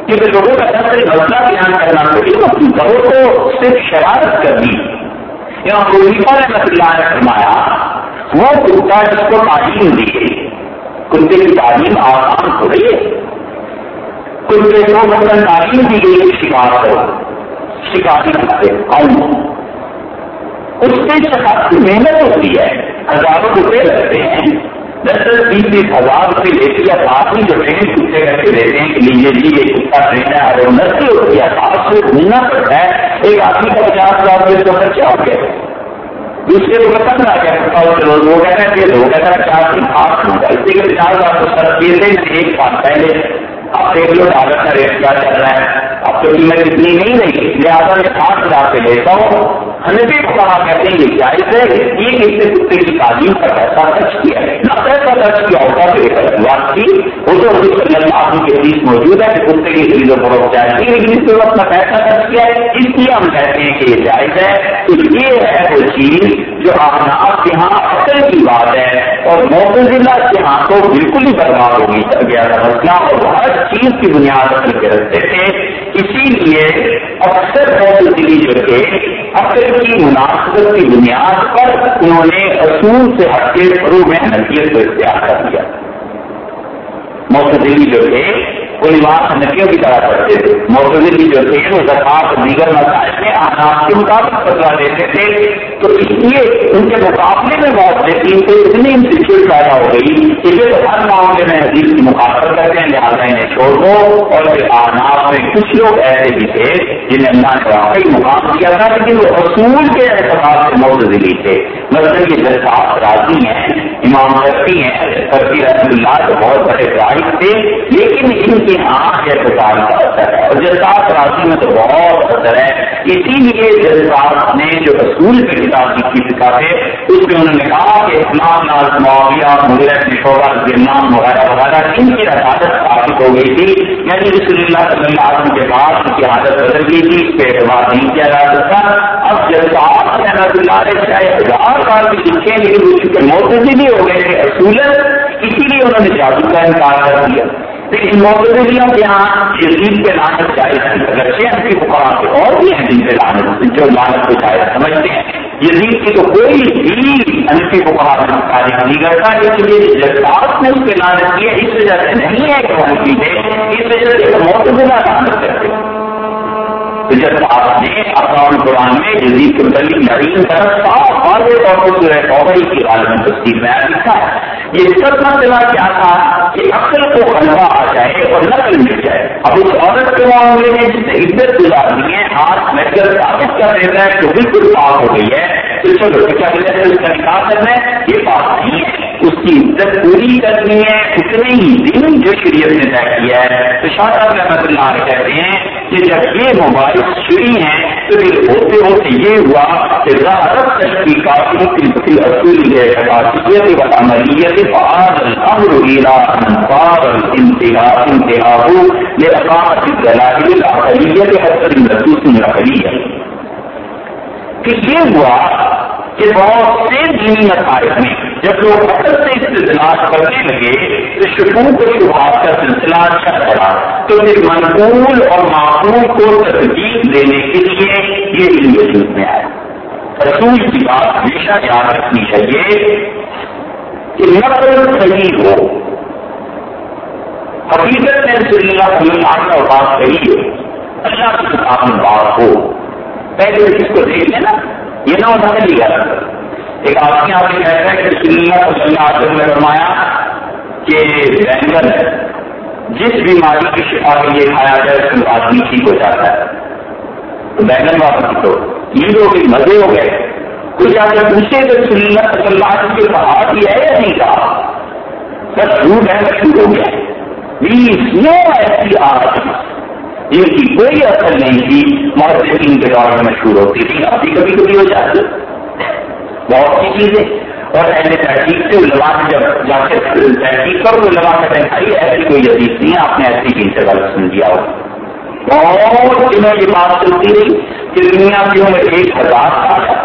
کیونکہ لوگوں کا سر مسئلہ بیان کرنا پڑے کرو تو صرف شرارت کر دی یہاں بولی کا رحمت اللہ نے فرمایا وہ کتا جس کو تعلیم دی گئی کتے کی تعلیم آسان ہو رہی ہے کتے کو مطلب تعلیم دی گئی شکار کرو شکاری کرتے کون؟ اس سے شکار محنت ہوتی ہے ہزاروں روپے لگتے ہیں۔ دس دس بیس بیس ہزار روپے لے کے ساتھ ہی جو ٹرین کتے کر کے دیتے ہیں کہ لیجیے جی یہ کتا ٹرین ہے اور نسل ہوتی ہے ساتھ سے گھومنا پڑتا ہے۔ ایک آدمی کا پچاس ہزار روپئے کا خرچہ ہو گیا۔ دوسرے کو پسند آ گیا وہ کہتا ہے کہ وہ کہتا ہے چار دن آٹھ گھنٹہ اسی کے چار بار تو سر دیتے ہیں، ایک سال پہلے۔ اب دیکھ لو ڈالر کا ریٹ کیا چل رہا ہے۔ اب تو قیمت اتنی نہیں رہی۔ لہٰذا میں آٹھ ہزار سے لیتا ہوں ہمیں بھی کہتے ہیں یہ جائز ہے ایک ایسے کتے کی تعلیم کا پیسہ خرچ کیا ہے۔ نہ پیسہ خرچ کیا ہوتا تو بات تھی وہ تو صلی اللہ علیہ کے بیچ موجود ہے کہ کتے کی چیزوں فروخت جائے گی لیکن اس وقت اپنا پیسہ خرچ کیا ہے۔ اس لیے ہم کہتے ہیں کہ یہ جائز ہے۔ تو یہ ہے وہ چیز جو آپ کے یہاں اکثر کی بات ہے۔ اور موقع کے ہاں تو بالکل ہی برباد ہو گیا۔ تھا مسئلہ اور ہر چیز کی بنیاد پر رکھتے تھے۔ اسی لیے اکثر موقع جو تھے اکثر کی مناسبت کی بنیاد پر انہوں نے اصول سے ہٹ کے شروع میں نصیحت کو اختیار کر دیا۔ موسدلی جو تھے وہ نواز نقیوں کی طرح کرتے تھے۔ موسدلی جو تھے وہ زکات دیگر مسائل میں آناج کے مطابق فتوا دیتے تھے، تو اس لیے ان کے مقابلے میں بہت دیکھی تو اتنی انسٹیٹیوٹ پیدا ہو گئی کہ یہ ہر معاملے میں حدیث کی مخاطب کرتے ہیں، لہٰذا انہیں چھوڑ دو۔ اور پھر آناج میں کچھ لوگ ایسے بھی تھے جنہیں اللہ نے واقعی مقام کیا تھا، لیکن وہ اصول کے اعتبار سے موسدلی تھے۔ مطلب یہ جذبات راضی ہیں، امام رفتی ہیں فرقی رحم اللہ کے بہت بڑے راہب تھے، لیکن ان کے ہاں اعتبار کا اثر ہے اور جذبات راضی میں تو بہت اثر ہے۔ اسی لیے جذبات نے جو اصول پہ کتاب لکھی کتاب ہے، اس میں انہوں نے کہا کہ اسلام ناز معاویہ مغرب شعبہ نام وغیرہ وغیرہ، ان کی عادت ثابت ہو گئی تھی۔ یعنی رسول اللہ صلی اللہ علیہ وسلم کے بعد ان کی عادت بدل گئی تھی، اس پہ اعتبار نہیں کیا جا سکتا۔ اب جذبات رحمت اللہ علیہ چاہے ہزار سال کی لکھے لیکن وہ چونکہ موت بھی ہو گئے تھے اصول اسی لیے انہوں نے جادو کا انکار کر دیا۔ لیکن موتدلیوں کے یہاں یزید کے لانت جائز اگرچہ ان کی بخار سے اور بھی ہیں جن پہ لانت جو لانت کو جائز سمجھتے ہیں۔ یزید کی تو کوئی بھی انفی میں تعریف نہیں کرتا، اس لیے جذبات نے اس پہ لانت کی ہے اس وجہ سے نہیں ہے کہ وہ ہے اس وجہ سے موتدلہ لانت کرتے ہیں۔ تو جب آپ نے اقوام قرآن میں جزید کے متعلق نرین طرف صاف واضح طور پر جو ہے اوبئی کی عالم تصدیق میں لکھا یہ سب مسئلہ کیا تھا کہ عقل کو خلوا آ جائے اور نقل مل جائے۔ اب اس عورت کے معاملے میں جس نے عزت گزارنی ہے، ہاتھ میڈیکل ثابت کر دیتا ہے تو بالکل پاک ہو گئی ہے۔ تو چلو کیا اس کا نکاح کرنا ہے یہ بات نہیں ہے اس کی عزت پوری کرنی ہے، اتنے ہی دن جو شریعت نے طے کیا ہے۔ تو شاہ صاحب رحمت اللہ کہتے ہیں کہ جب یہ موبائل چھری ہیں، تو پھر ہوتے ہوتے یہ ہوا کہ زیادہ تشکیقات کی اصولی ہے۔ عملیت الامر الى انفار الدلائل العقلیت کہ یہ ہوا کہ بہت سے دینی مسائل میں جب لوگ اصل سے استدلاج کرنے لگے، تو شروع کو شروعات کا سلسلہ اچھا پڑا۔ تو پھر منقول اور معقول کو ترجیح دینے کے لیے یہ علم وجود میں آیا۔ رسول کی بات ہمیشہ یاد رکھنی چاہیے کہ نقل صحیح ہو۔ حقیقت میں صلی اللہ صلی اللہ کا بات صحیح ہو اللہ کی کتاب میں بات ہو۔ پہلے اس کو دیکھ لینا، یہ نہ ہوتا ہے۔ لیا ایک آدمی آپ نے کہتا ہے کہ صلی اللہ علیہ نے فرمایا کہ بینگن جس بیماری کی شفا کے لیے کھایا جائے، اس میں آدمی ٹھیک ہو جاتا ہے۔ تو بینگن واپس تو عید ہو گئی مزے ہو گئے۔ کچھ آ کر پوچھے تو صلی اللہ علیہ کے کہا ہے یا نہیں کہا؟ بس جھوٹ ہے مشہور ہو گیا۔ بیس نو ایسی آج جن کی کوئی اثر نہیں تھی۔ محسوس کے دور میں مشہور ہوتی تھی۔ ابھی کبھی کبھی ہو جاتی بہت سی چیزیں۔ اور ایسے تحقیق سے علماء نے جب جا کے تحقیق کرو علماء کا بھائی، ایسی کوئی عزیز نہیں ہے، آپ نے ایسی چیز سے غلط سن دیا ہو بہت دنوں کی بات چلتی رہی کہ دنیا کی عمر ایک ہزار سال ہے۔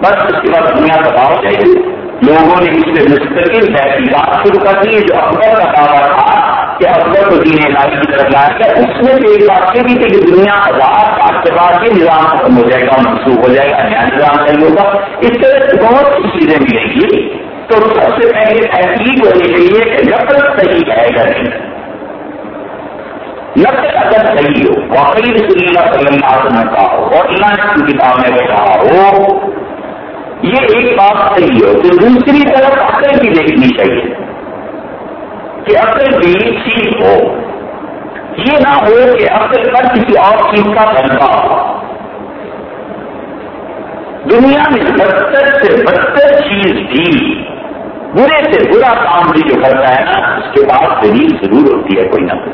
بس اس کے بعد دنیا تباہ ہو جائے گی۔ لوگوں نے اس سے مستقل تحقیقات شروع کر دی جو اکبر کا دعویٰ تھا۔ کہ اکبر کو دین علاج کی طرف لایا گیا اس میں سے ایک بات یہ بھی تھی کہ دنیا ہزار سال کے بعد یہ نظام ختم ہو جائے گا منسوخ ہو جائے گا، نیا نظام صحیح ہوگا۔ اس طرح بہت سی چیزیں ملیں گی۔ تو سب سے پہلے تحقیق ہونی چاہیے کہ نقل صحیح ہے گا نہیں۔ نقل اگر صحیح ہو واقعی رسول اللہ صلی اللہ علیہ وسلم کا ہو اور اللہ کی کتاب میں بیٹھا ہو، یہ ایک بات صحیح ہو۔ تو دوسری طرف عقل بھی دیکھنی چاہیے۔ کہ عقل بھی ٹھیک ہو۔ یہ نہ ہو کہ عقل پر کسی اور چیز کا بنتا ہو۔ دنیا میں بدتر سے بدتر چیز بھی برے سے برا کام بھی جو کرتا ہے نا، اس کے بعد دلیل ضرور ہوتی ہے کوئی نہ کوئی۔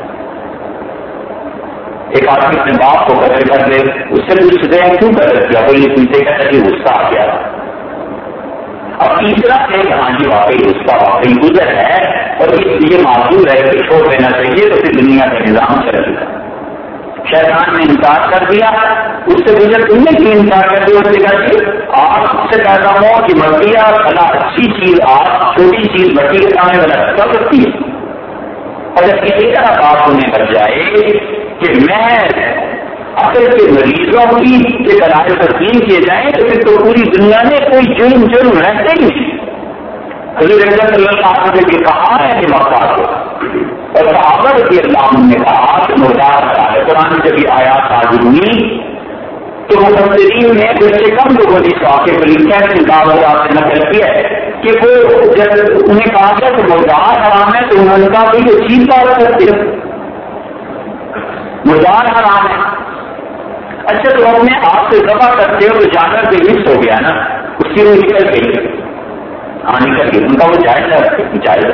ایک آدمی اپنے باپ کو قدر کر دے، اس سے پوچھتے ہیں، کیوں قدر کیا؟ کوئی پوچھے گا کہ غصہ آ گیا۔ اب تیسرا کہ ہاں جی واقعی اس کا واقعی گزر ہے۔ اور یہ معذور ہے کہ چھوڑ دینا چاہیے، تو پھر دنیا کا نظام چل گیا۔ شیطان نے انکار کر دیا، اس سے گزر تم نے کیوں انکار کر دیا؟ اس نے کہا کہ آپ سے پیدا ہو کہ مٹیا بڑا اچھی چیز، آپ چھوٹی چیز مٹی کے سامنے بنا اچھا کر سکتی ہے اور جب کسی طرح بات ہونے لگ جائے کہ میں عقل کے مریضوں کی یہ دلائل تسلیم کیے جائیں، تو پھر تو پوری دنیا میں کوئی جرم جرم رہتے ہی نہیں۔ حضور اللہ نے کہا ہے کہ کو اور صحابہ رضی اللہ نے کہا کہ ہے قرآن جب یہ آیات حاضر ہوئی، تو مفسرین نے کچھ کم لوگوں نے اس واقعے کو نقل کیا ہے کہ وہ جب انہیں کہا گیا کہ مردار حرام ہے، تو انہوں نے کہا کہ یہ چیز بات کرتے مردار حرام ہے۔ اچھا تو اپنے آپ سے دفاع کرتے ہو تو جانور بھی مکس ہو گیا نا، اس کی روح نکل گئی۔ ہاں نکل گئی ان کا وہ جائزہ جائزہ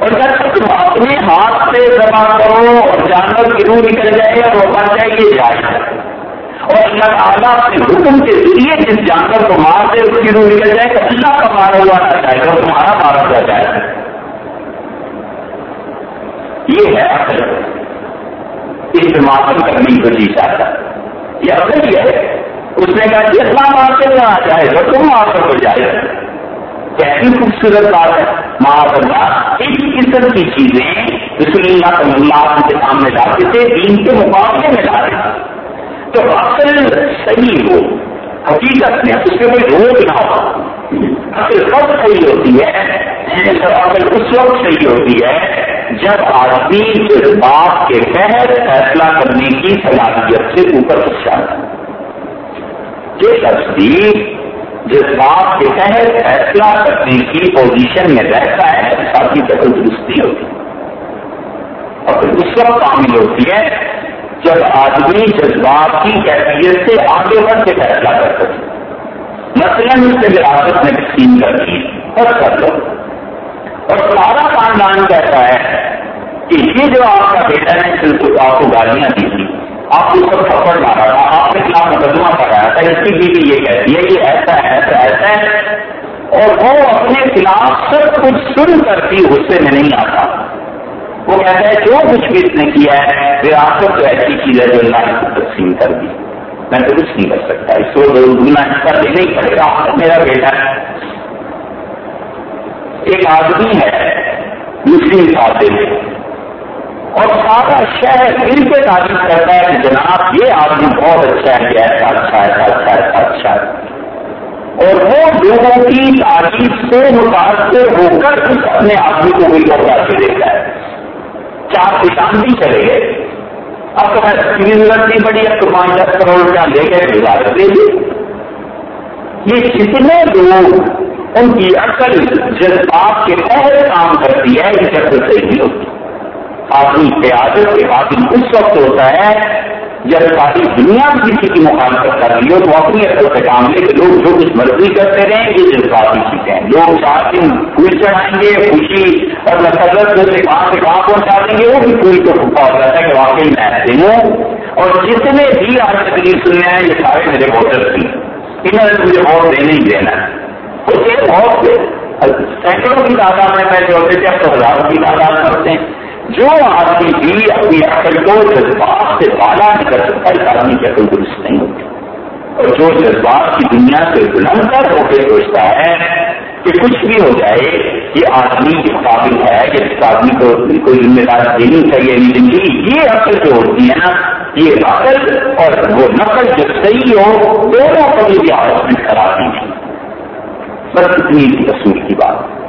اور جب تم اپنے ہاتھ سے دبا کرو اور جانور کی روح نکل جائے اور وہ جائے گی جائزہ اور اللہ تعالیٰ اپنے حکم کے ذریعے جس جانور کو مار دے، اس کی روح نکل جائے تو اللہ کا مارا ہوا نہ جائے گا، تمہارا مارا ہوا جائے گا یہ ہے اصل۔ اس سے معافی کرنے کی کوشش چاہتا یہ اصل ہی ہے۔ اس نے کہا جتنا ماں سے نہ آ جائے گا تم وہاں پر ہو جائے گا کیسی خوبصورت بات ہے؟ ماں اللہ اس قسم کی چیزیں رسول اللہ صلی اللہ علیہ کے سامنے لاتے تھے، دین کے مقابلے میں لاتے تھے۔ تو اصل صحیح ہو، حقیقت میں اس میں کوئی روک نہ ہو۔ اصل کب صحیح ہوتی ہے اصل اس وقت صحیح ہوتی ہے جب آدمی جذبات کے تحت فیصلہ کرنے کی صلاحیت سے اوپر اٹھ جاتا یہ تصدیق جذبات کے تحت فیصلہ کرنے کی پوزیشن میں رہتا ہے ساتھی دخل درستی ہوتی اور پھر اس وقت شامل ہوتی ہے جب آدمی جذبات کی کیفیت سے آگے بڑھ کے فیصلہ کر سکے مثلاً اس سے وراثت میں تقسیم کر دی اور کر لو۔ اور سارا خاندان کہتا ہے کہ یہ جو آپ کا بیٹا ہے بالکل آپ کو گالیاں دی۔ تھی آپ کو سب تھپڑ مارا تھا، آپ کے خلاف مقدمہ کرایا تھا، اس کی بیوی یہ کہتی ہے کہ ایسا ایسا ایسا ہے۔ اور وہ اپنے خلاف سب کچھ سن کر بھی غصے میں نہیں آتا۔ وہ کہتا ہے، جو کچھ بھی اس نے کیا ہے وراثت تو ایسی چیز ہے جو اللہ نے تقسیم کر دی۔ میں تو کچھ نہیں کر سکتا۔ اس کو دگنا حصہ دینا ہی پڑے گا۔ میرا بیٹا ہے۔ ایک آدمی ہے مسلم خاتے میں اور سارا شہر مل کے تعریف کرتا ہے کہ جناب یہ آدمی بہت اچھا ہے ایسا اچھا ہے اچھا ہے اچھا ہے۔ اور وہ لوگوں کی تعریف سے متاثر ہو کر اپنے آدمی کو کوئی اور کے دیتا ہے چار کسان بھی چلے گئے۔ اب تو میں ضرورت نہیں پڑی اب تو پانچ دس کروڑ روپیہ لے کے گزارت دے دی۔ یہ کتنے لوگ، ان کی اصل جذبات کے پہلے کام کرتی ہے، یہ شکل صحیح ہوتی آدمی قیادت کے آدمی اس وقت ہوتا ہے جب ساری دنیا کسی کی مخالفت کر رہی ہو، تو اپنی اصل سے کام لے کہ لوگ جو کچھ مرضی کرتے رہیں، یہ جذباتی چیزیں ہیں۔ لوگ چار دن پھول چڑھائیں گے، خوشی اور مسرت سے کہاں سے کہاں پہنچا دیں گے، وہ بھی پھول کو پھوٹا ہو جاتا ہے کہ واقعی میں ایسے ہوں۔ اور جتنے بھی آج تکلیف سننے ہیں یہ سارے میرے ووٹر تھے انہوں نے مجھے ووٹ دینے ہی دینا ہے۔ بہت سینکڑوں کی تعداد میں پہلے ہوتے تھے، اب تو ہزاروں کی تعداد میں ہوتے ہیں۔ جو آدمی بھی اپنی عقل کو جذبات سے بالا نہیں کر سکتا، اس آدمی کی عقل درست نہیں ہوتی۔ اور جو جذبات کی دنیا سے بلند کر ہو کے سوچتا ہے، کہ کچھ بھی ہو جائے، یہ آدمی اس قابل ہے کہ اس آدمی کو کوئی ذمہ دار دینی چاہیے یعنی زندگی یہ عقل جو ہوتی ہے نا، یہ عقل اور وہ نقل جو صحیح ہو، دونوں کبھی بھی آپس میں خرابی نہیں بس اتنی اصول کی بات۔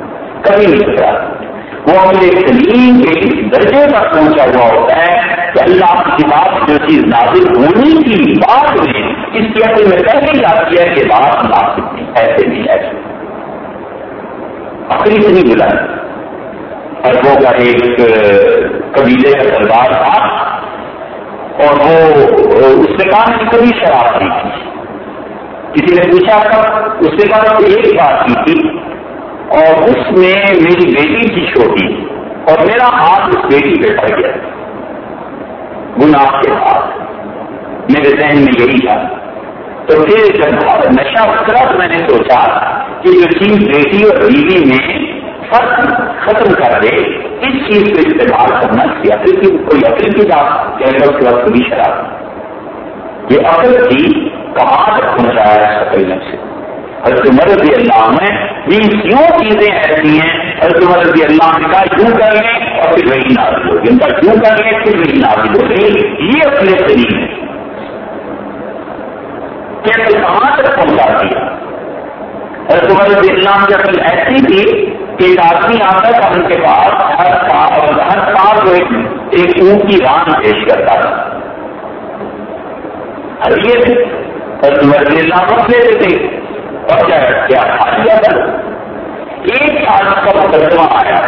کبھی نہیں خراب وہ اپنے سلیم کے اس درجے تک پہنچا ہوا ہوتا ہے کہ اللہ کی کتاب جو چیز نازل ہونے کی بات میں اس کی اپنے میں پہلے ہی آتی ہے کہ بات نازل نہیں ایسے نہیں، ایسے اپنی سے نہیں ملا۔ اربوں کا ایک قبیلے کا سردار تھا اور وہ اس نے کہا کہ کبھی شراب نہیں کی کسی نے پوچھا تھا اس نے کہا ایک بات کی تھی۔ اور اس میں میری بیٹی تھی چھوٹی اور میرا ہاتھ اس بیٹی پہ پڑ گیا۔ گناہ کے ساتھ میرے ذہن میں یہی تھا۔ تو پھر جب نشہ اترا تو میں نے سوچا کہ جو چیز بیٹی اور بیوی میں فرق ختم کر دے، اس چیز کو استعمال کرنا یا پھر کوئی عقل کی بات کہہ اس کے وقت بھی شراب۔ یہ عقل تھی کہاں تک پہنچایا شکل سے۔ حضرت عمر رضی اللہ میں بیس کیوں چیزیں ایسی ہیں؟ حضرت عمر رضی اللہ نے کہا، کیوں کر لیں اور پھر وہی نازل ہوگی ان کا کیوں کر لیں پھر وہی نازل ہوگی یہ اپنے شریر ہے کیسے کہاں تک پہنچاتی ہے حضرت عمر رضی اللہ عنہ کی اصل ایسی تھی کہ ایک آدمی آتا تھا ان کے پاس، ہر سال ہر سال وہ ایک اونٹ کی ران پیش کرتا تھا۔ یہ حضرت عمر رضی اللہ رکھ لیتے تھے۔ اور کیا کیا ایک سال کا مقدمہ آیا۔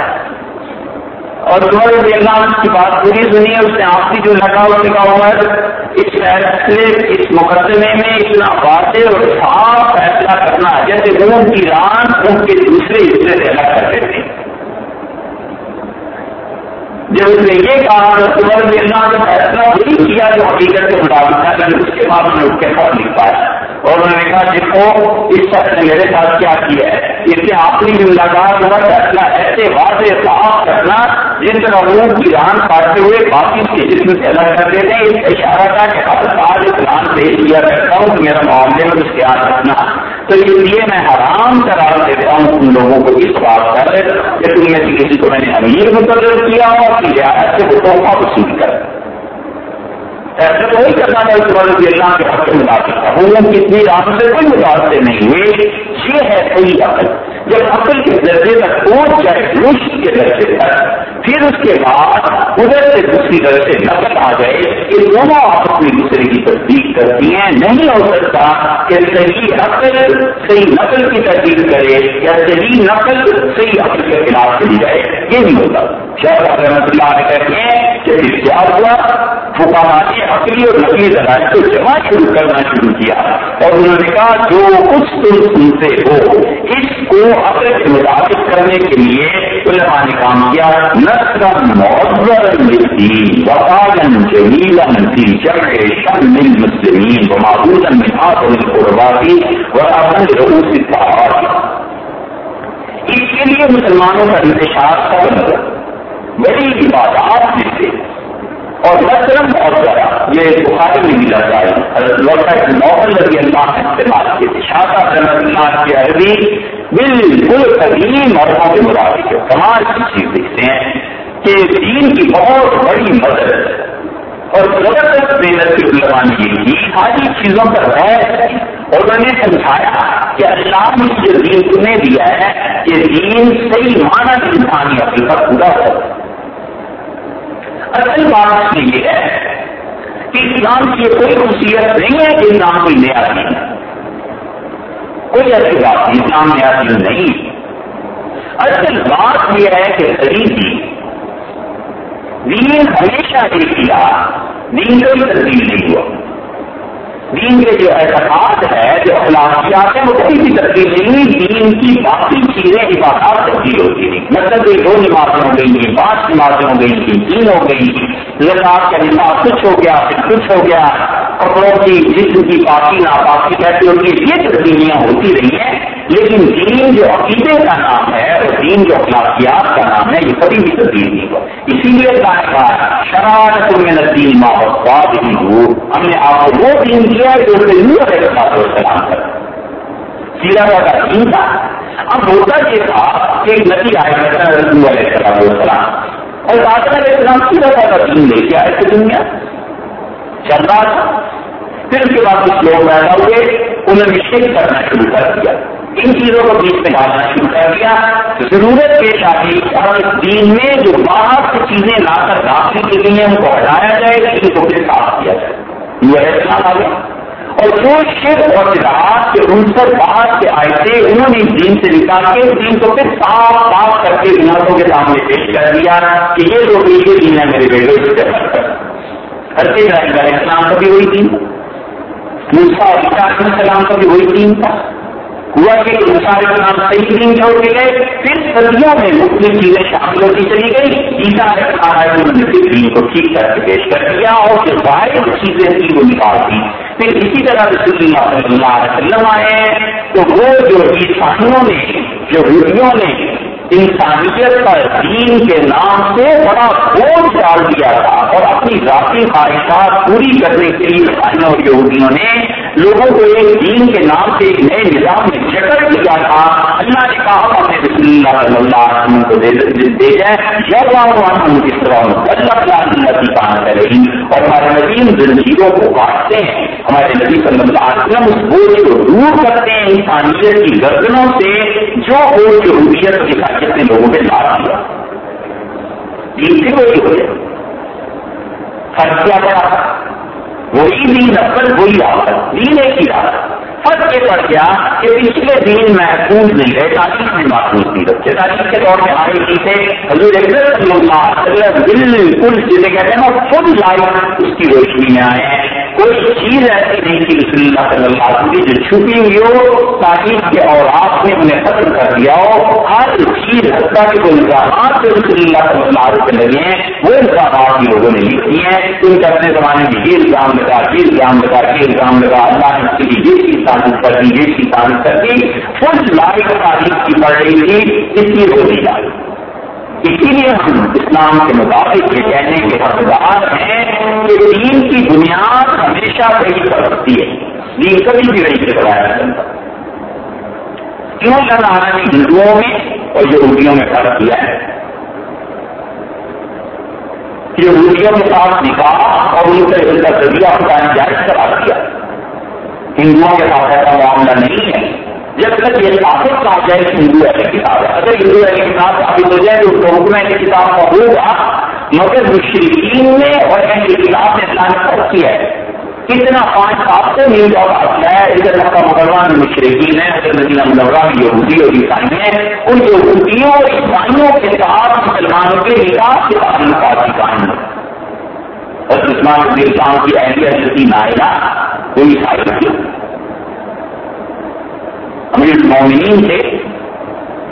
اور تمہارے اللہ کی بات پوری سنی ہے اس نے آپ کی جو لگا ہوا لکھا ہوا ہے، اس فیصلے، اس مقدمے میں اتنا واضح اور صاف فیصلہ کرنا جیسے اون کی ران ان کے دوسرے حصے سے الگ کرتے تھے جب اس نے یہ کہا تمہارے اللہ نے فیصلہ وہی کیا جو حقیقت کے مطابق تھا، لیکن اس کے بعد میں اس کے ساتھ لکھ پایا اور انہوں نے کہا، دیکھو اس شخص نے میرے ساتھ کیا کیا ہے؟ اس نے اپنی ملاقات ہوا فیصلہ ایسے واضح صاف کرنا جن طرح روح کی ران کاٹتے ہوئے باقی کے جسم سے الگ کر دیتے ہیں۔ اس کا اشارہ تھا کہ اب آج اسلام بھیج دیا کرتا ہوں، میرا معاملے میں اس کے رکھنا۔ تو اس لیے میں حرام قرار دیتا ہوں تم لوگوں کو اس بات پر کہ تم میں سے کسی کو میں نے امیر مقرر کیا اور رعایت سے وہ تحفہ وصول کر۔ ایسا تو وہی کرنا ہے اس رضی اللہ کے حق میں متاثر تھا کتنی رات سے کوئی متاثر نہیں ہوئے یہ ہے صحیح عقل۔ جب عقل کے درجے تک پہنچ جائے مشق کے درجے تک پھر اس کے بعد ادھر سے دوسری طرح سے نقل آ جائے کہ دونوں آپس میں دوسرے کی تصدیق کرتی ہیں۔ نہیں ہو سکتا کہ صحیح عقل صحیح نقل کی تصدیق کرے یا صحیح نقل صحیح عقل کے خلاف چلی جائے۔ یہ نہیں ہوتا۔ شہر رحمت اللہ کہتے ہیں کہ کیا ہوا؟ فکانے عقلی اور نقلی ذرائع کو جمع شروع کرنا شروع کیا۔ اور انہوں نے کہا، جو کچھ تم سنتے ہو، اس کو عقل کے مطابق کرنے کے لیے علماء نے کام کیا۔ نسل معذر وقالا جمیلا فی جمع شمل المسلمین ومعبودا من آخر القرباتی ورابن رؤوس الطاعات. اس کے لیے مسلمانوں کا انتشار کا بڑی عبادات میں سے اور مثلاً بہت ذرا یہ بخاری میں بھی ملا جائے حضرت نوبل رضی اللہ نے استعمال کیے تھے شاہ رحمت اللہ کی عربی بالکل قدیم مردوں کے مطابق ہے۔ کمال کی چیز دیکھتے ہیں کہ دین کی بہت بڑی مدد اور زبردست محنت کی علماء نے یہ کی ساری چیزوں پر بحث اور انہوں نے سمجھایا کہ اللہ نے جو دین تمہیں دیا ہے، یہ دین صحیح معنی انسانی عقل کا پورا ہو اصل بات یہ ہے کہ اسلام کی کوئی خصوصیت نہیں ہے کہ اسلام کوئی نیا دین کوئی ایسی بات نہیں، اسلام نیا دین نہیں۔ اصل بات یہ ہے کہ غریبی، دین ہمیشہ ایک کیا دین کوئی تبدیل نہیں ہوا۔ دین کے جو اعتقاد ہے، جو اخلاقیات ہیں، وہ کسی بھی تبدیل نہیں، دین کی باقی چیزیں عبادات تبدیل ہوتی نہیں مطلب یہ دو نمازیں ہو گئی پانچ نمازیں ہو گئی تین ہو گئی لداخ کا نماز کچھ ہو گیا، پھر کچھ ہو گیا کپڑوں کی جسم کی باقی ناپاکی کیسی ہوتی ہے یہ تبدیلیاں ہوتی رہی ہیں۔ لیکن دین جو عقیدے کا نام ہے اور دین جو اخلاقیات کا نام ہے، یہ کبھی بھی تبدیل نہیں ہوا۔ اسی لیے کہا شرارت میں ندیم ماں ہی ہو ہم نے آپ کو وہ دین دیا ہے جو سلام کر سیدھا کا دین تھا۔ اب ہوتا یہ تھا کہ ایک ندی آئے کرتا رسول علیہ السلام اور بادشاہ علیہ السلام سیدھا کا دین لے کے آئے تھے دنیا۔ چل رہا تھا۔ پھر اس کے بعد کچھ لوگ پیدا ہوئے، انہوں نے شیک کرنا شروع کر دیا۔ ان چیزوں کو بیچ میں ڈالنا شروع کر دیا۔ ضرورت پیش آ گئی اور اس دین میں جو باہر سے چیزیں لا کر داخل کی گئی ہیں، ان کو ہٹایا جائے گا ان کو پھر صاف کیا جائے۔ یہ احساس آ گیا اور جو شرک اور راحت کے عنصر باہر سے آئے تھے، انہوں نے اس دین سے نکال کے دین کو پھر صاف صاف کر کے امتوں کے سامنے پیش کر دیا کہ یہ جو یہ دین ہے میرے بیٹے ہر اسلام کا بھی وہی دین موسا اور السلام کا بھی وہی دین تھا۔ ہوا کہ سارے نام صحیح دین چھوڑ کے گئے، پھر صدیوں میں مختلف چیزیں شامل ہوتی چلی گئی عیسا نے پھر دین کو ٹھیک کر کے پیش کر دیا اور جو باہر چیزیں تھی وہ نکال دی پھر اسی طرح رسول اللہ صلی اللہ علیہ وسلم آئے۔ تو وہ جو عیسائیوں نے جو ہندوؤں نے انسانیت پر دین کے نام سے بڑا بوجھ ڈال دیا تھا اور اپنی ذاتی خواہشات پوری کرنے کے لیے اور یہودیوں نے لوگوں کو ایک دین کے نام سے ایک نئے نظام میں جکڑ دیا تھا۔ اللہ نے کہا اپنے رسول اللہ صلی اللہ علیہ وسلم کو کس طرح اللہ کی اور ہمارے کو کاٹتے ہیں ہمارے نبی صلی اللہ علیہ وسلم اس بوجھ کو دور کرتے ہیں انسانیت کی گردنوں سے جو بوجھ یہودیت کی نے لوگوں پہ لا دیا وہی ہو جائے فرق کیا وہی دین اصل وہی آفت دین ایک ہی آفت فرق یہ پڑ گیا کہ پچھلے دین محفوظ نہیں رہے تاریخ میں محفوظ نہیں رکھتے۔ تاریخ کے دور میں آئے نہیں تھے حضور بالکل جسے کہتے ہیں نا، فل لائف اس کی روشنی میں آئے ہیں۔ کوئی چیز ایسی نہیں تھی رسول اللہ صلی اللہ علیہ وسلم جو چھپی ہوئی ہو تاریخ کے اور آپ نے انہیں ختم کر دیا ہو۔ ہر چیز حتیٰ کے کوئی الزامات جو رسول اللہ صلی اللہ علیہ وسلم لگے ہیں، وہ الزامات لوگوں نے لکھ دیے ہیں۔ ان کے اپنے زمانے میں یہ الزام لگا، یہ الزام لگا، یہ الزام لگا۔ اللہ نے اس کے لیے یہ چیز تعریف کر دی، یہ چیز تعریف کر دی۔ خود لائق تاریخ کی پڑھ رہی تھی، اس لیے وہ نہیں لائی۔ اسی لیے ہم اسلام کے مطابق یہ کہنے کے حقدار ہیں کہ دین کی بنیاد ہمیشہ صحیح کر سکتی ہے۔ دین کبھی بھی نہیں کروایا جاتا۔ کیوں کر رہا ہے ہندوؤں میں اور یہودیوں میں فرق کیا ہے۔ یہودیوں کے ساتھ نکاح اور ان سے ان کا ذریعہ خدا جائز کرا دیا۔ ہندوؤں کے ساتھ ایسا معاملہ نہیں ہے۔ جب تک یہ ثابت کہا جائے کہ ہندو ایسی کتاب ہے۔ اگر ہندو ایسی کتاب ثابت ہو جائے تو اس کو حکم ایسی کتاب کا ہوگا مگر مشرقین نے اور ایسی کتاب نے اللہ نے کیا ہے۔ کتنا پانچ سال سے نیوز اور ہے۔ ادھر کا مسلمان مشرقین ہے ادھر مدینہ منورہ میں یہودی اور عیسائی ہیں۔ ان یہودیوں اور عیسائیوں کے ساتھ مسلمانوں کے نکاح کے تعلقات کی کہانی اور عثمان اسلام کی اہلیت نائلہ وہ عیسائی تھی۔ امیر مومنین تھے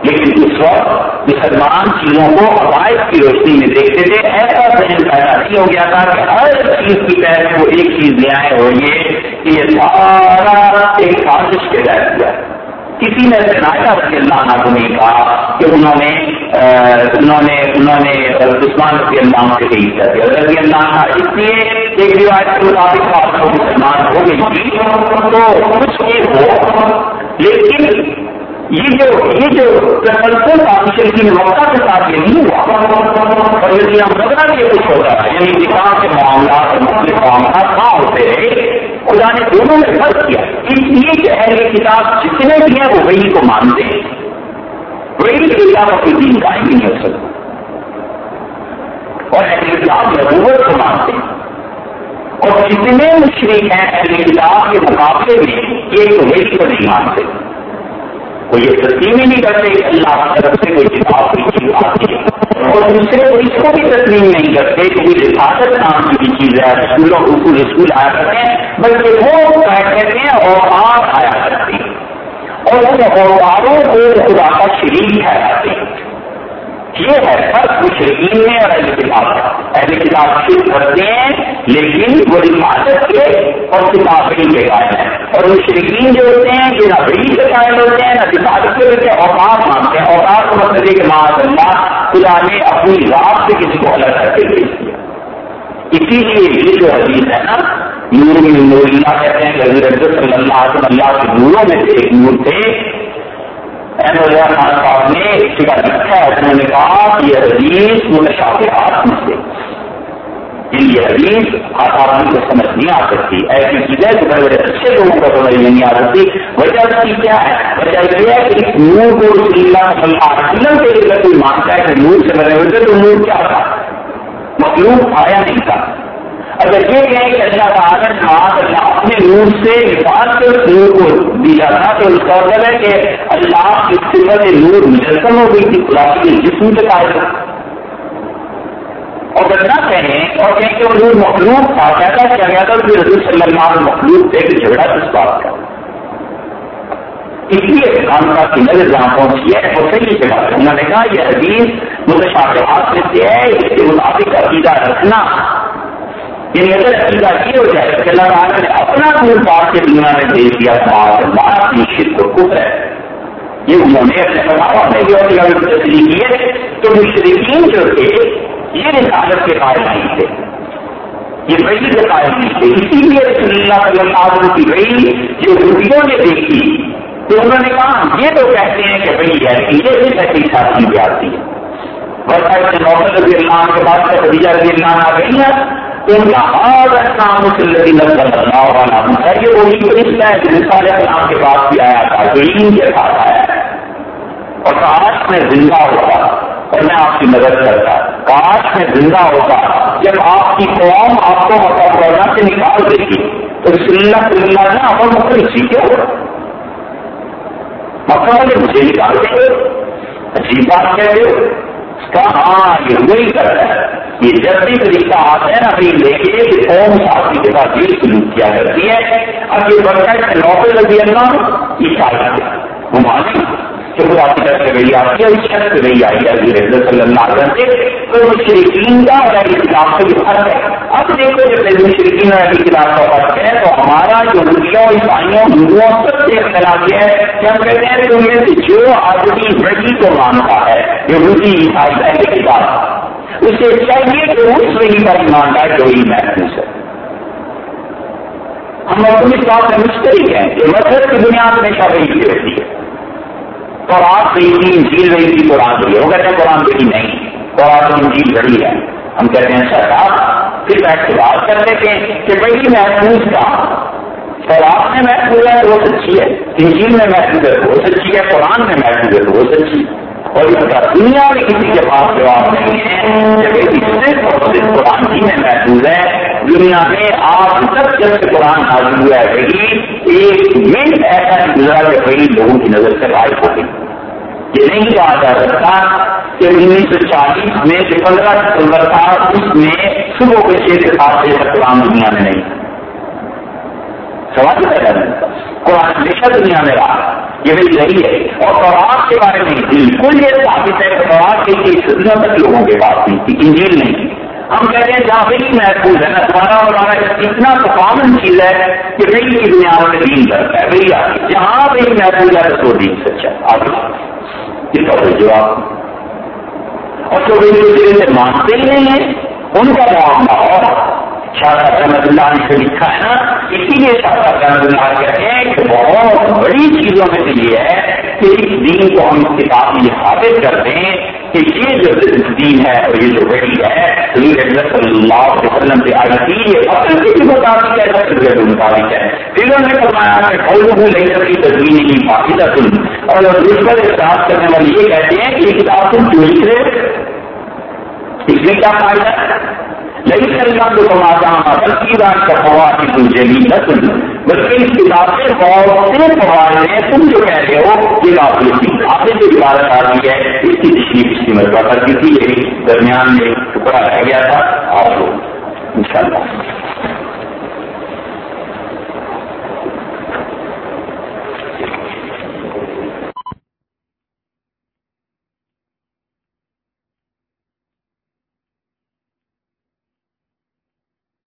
لیکن اس وقت مسلمان چیزوں کو عوائد کی روشنی میں دیکھتے تھے، ایسا ذہن پیدا نہیں ہو گیا تھا کہ ہر چیز کی تحت وہ ایک چیز لے آئے ہو یہ کہ یہ سارا ایک سازش کے تحت کیا کسی نے سنایا رضی اللہ عنہ کو نہیں کہا کہ انہوں نے انہوں نے انہوں نے عثمان رضی اللہ عنہ سے شہید کر دیا۔ رضی اللہ عنہ اس لیے ایک روایت کے مطابق آپ کو مسلمان ہو گئی تھی تو کچھ یہ ہو لیکن یہ جو یہ جو تسلسل تھا کی موقع کے ساتھ یہ نہیں ہوا، اور یدی ہم یہ کچھ ہوتا ہے یعنی نکاح کے معاملات، مختلف معاملات کہاں ہوتے رہے خدا نے دونوں میں فرق کیا۔ اس لیے کہ اہل کتاب جتنے بھی ہیں وہ وہی کو مانتے ہیں۔ وہی کے علاوہ کوئی دین قائم نہیں ہو سکتا۔ اور اہل کتاب نبوت کو مانتے ہیں۔ اور جتنے مشرق ہیں اہل کتاب کے مقابلے میں ایک وہی کو نہیں مانتے۔ وہ یہ تسلیم ہی نہیں کرتے کہ اللہ کی طرف سے کوئی کتاب کوئی چیز آتی ہے۔ اور دوسرے کو اس کو بھی تسلیم نہیں کرتے کہ وہ رفاظت نام کی چیز ہے رسولوں کو رسول آیا کرتے ہیں، بلکہ وہ کہتے ہیں اور آپ آیا کرتے ہیں۔ اور ان اوتاروں کو خدا کا شریک ٹھہراتے ہیں۔ یہ ہے فرق مشرقین میں اور اہل کتاب اہل کتاب شروع کرتے ہیں، لیکن وہ حفاظت کے اور کتابی کے قائم ہیں۔ اور مشرقین جو ہوتے ہیں کہ نہ بڑی سے قائم ہوتے ہیں، نہ حفاظت کے ہوتے ہیں اوقات مانگتے ہیں۔ اوقات کو مطلب ہے کہ معاذ اللہ، خدا نے اپنی رات سے کسی کو الگ کر کے بھیج دیا۔ اسی لیے یہ جو حدیث ہے نا، نور میں نور اللہ کہتے ہیں، کہ حضرت صلی اللہ علیہ وسلم اللہ کے نوروں میں سے ایک نور تھے۔ خان صاحب نے لکھا ہے۔ انہوں نے کہا کہ یہ حدیث متشابہات میں سے یہ حدیث آسان کو سمجھ نہیں آ سکتی ایسی چیز ہے کہ بڑے بڑے اچھے لوگوں کو سمجھ میں نہیں آ سکتی وجہ اس کی کیا ہے وجہ یہ ہے کہ اس نور کو رسول اللہ صلی اللہ علیہ وسلم کے اگر کوئی مانتا ہے کہ نور سے بنے ہوئے تھے تو نور کیا تھا مخلوق آیا نہیں تھا اگر یہ کہیں کہ اللہ تعالیٰ نماز اللہ اپنے نور سے حفاظ کے اس نور کو دیا تھا، تو اس کا مطلب ہے کہ اللہ کی صفت نور مجسم ہو گئی تھی، خدا کے جسم سے قائم۔ اور اگر نہ کہیں اور کہیں کہ وہ نور مخلوق تھا پیدا کیا گیا تھا پھر رضول صلی اللہ علیہ مخلوق تھے، کہ جھگڑا کس بات کا۔ اس لیے خانقاہ کی نظر جہاں پہنچی ہے، وہ صحیح سے بات انہوں نے کہا، یہ حدیث متشابہات میں سے ہے، اس کے مطابق عقیدہ رکھنا۔ یعنی اگر عقیدہ یہ ہو جائے کہ اللہ تعالیٰ نے اپنا دور بات کے دنیا میں دے دیا، بات کی شرک کو کف ہے۔ یہ انہوں نے اپنے بتاوا میں بھی اور تشریح کی ہے تو مشرقین جو تھے، یہ رسالت کے قائل نہیں تھے۔ یہ وہی کے قائل نہیں تھے۔ اسی لیے رسول اللہ صلی اللہ علیہ وسلم کی وہی جو روٹیوں نے دیکھی، تو انہوں نے کہا، یہ تو کہتے ہیں کہ بھائی ایسی یہ بھی ایسی شادی بھی آتی ہے۔ بس نوبت رضی اللہ کے بعد خدیجہ رضی اللہ آ گئی ہے ان کا ہر کام مسلم اللہ والا ہے یہ وہی رشتہ ہے جس سارے کلام کے پاس بھی آیا تھا، جو ان کے ساتھ آیا۔ ہے اور کاش میں زندہ ہوتا اور میں آپ کی مدد کرتا۔ کاش میں زندہ ہوتا۔ جب آپ کی قوم آپ کو مکہ کرنا سے نکال دے گی تو رسول اللہ صلی اللہ نے آپ مختلف مطلب سیکھے۔ ہو مکہ والے مجھے نکال دیں گے عجیب بات کہتے ہو۔ ہاں یہ وہی کرتا ہے۔ یہ جب بھی طریقہ آتا ہے نا ابھی دیکھیے کہ قوم ساتھی کے ساتھ یہ سلوک کیا کرتی ہے۔ اب یہ بڑھتا ہے نوکل رضی اللہ یہ چاہیے وہ مانی خدا کی طرف سے گئی آتی ہے اس شخص سے گئی آئی ہے۔ رضی صلی اللہ علیہ وسلم سے تو شریقین کا اور اہلی کتاب کا جو فرق ہے۔ اب دیکھو جب شریقین اور اہلی کتاب کا فرق ہے، تو ہمارا جو روٹیوں عیسائیوں، ہندوؤں سب سے اختلاف یہ ہے کہ ہم کہتے ہیں کہ ان میں سے جو آدمی وہی کو مانتا ہے یہ روٹی عیسائی اہلی کتاب۔ اسے چاہیے کہ اس وہی پر ایمان لائے جو ہی محسوس ہے۔ ہم اپنی بات میں مشترک ہیں کہ مذہب کی بنیاد میں شاید کی رہتی ہے۔ قرآن گئی تھی انجیل گئی تھی، قرآن گئی وہ کہتے ہیں قرآن گئی نہیں، قرآن انجیل گڑی ہے۔ ہم کہتے ہیں سر پھر بیٹھ کے بات کر لیتے ہیں کہ بھائی محفوظ تھا۔ قرآن میں محفوظ ہے وہ سچی ہے، انجیل میں محفوظ ہے وہ سچی ہے، قرآن میں محفوظ ہے وہ سچی اور اس کا دنیا میں کسی کے پاس جواب نہیں ہے۔ جب قرآن کی میں محفوظ ہے، دنیا میں آج تک جب سے قرآن حاضر ہوا ہے ایک منٹ ایسا گزرا کہ وہی لوگوں کی نظر سے غائب ہو گئی۔ یہ نہیں کہا جا سکتا کہ انیس سو چالیس میں جو پندرہ ستمبر تھا اس میں صبح کے چھ سے سات بجے تک قرآن دنیا میں نہیں۔ سوال ہی پیدا نہیں قرآن ہمیشہ دنیا میں رہا۔ یہ بھی صحیح ہے۔ اور قرآن کے بارے میں بالکل یہ ثابت ہے کہ قرآن کے لیے صدیوں تک لوگوں کے پاس نہیں تھی انجیل نہیں۔ ہم کہتے ہیں جہاں وہی محفوظ ہے نا تمہارا اور ہمارا اتنا کامن چیز ہے کہ وہی کی دنیا میں دین کرتا ہے۔ بھیا جہاں وہی محفوظ ہے، تو دین سچا اچھا آگے۔ اس کا کوئی جواب۔ اور جو بھی دوسرے سے مانتے ہی نہیں ہیں، ان کا معاملہ اور شاہ رحمت اللہ نے سے لکھا ہے نا، اسی لیے شاہ رحمت اللہ کہتے ہیں کہ بہت بڑی چیزوں میں سے یہ ہے کہ اس دین کو ہم اس کتاب میں ثابت کر دیں کہ یہ جو دین ہے اور یہ جو بڑی ہے صلی اللہ علیہ وسلم سے آئی تھی یہ اصل کے مطابق ہے، اصل کے مطابق ہے۔ پھر انہوں نے فرمایا کہ بھائی لے کر کی تصویر نہیں باقی تم اور اس پر احساس کرنے والے یہ کہتے ہیں کہ یہ کتاب تم چوری سے اس میں کیا فائدہ نہیں کر گا تو تمہارا بلکہ رات کا فواد کی تم جلی نسل بلکہ اس کتاب سے بہت سے فوائد ہیں تم جو کہتے ہو، یہ آپ لکھی آپ نے جو عبادت آ رہی ہے، اس کی تشریف اس کی مرتبہ کر دی تھی یہی درمیان میں ٹکڑا رہ گیا تھا۔ آپ لوگ ان شاء اللہ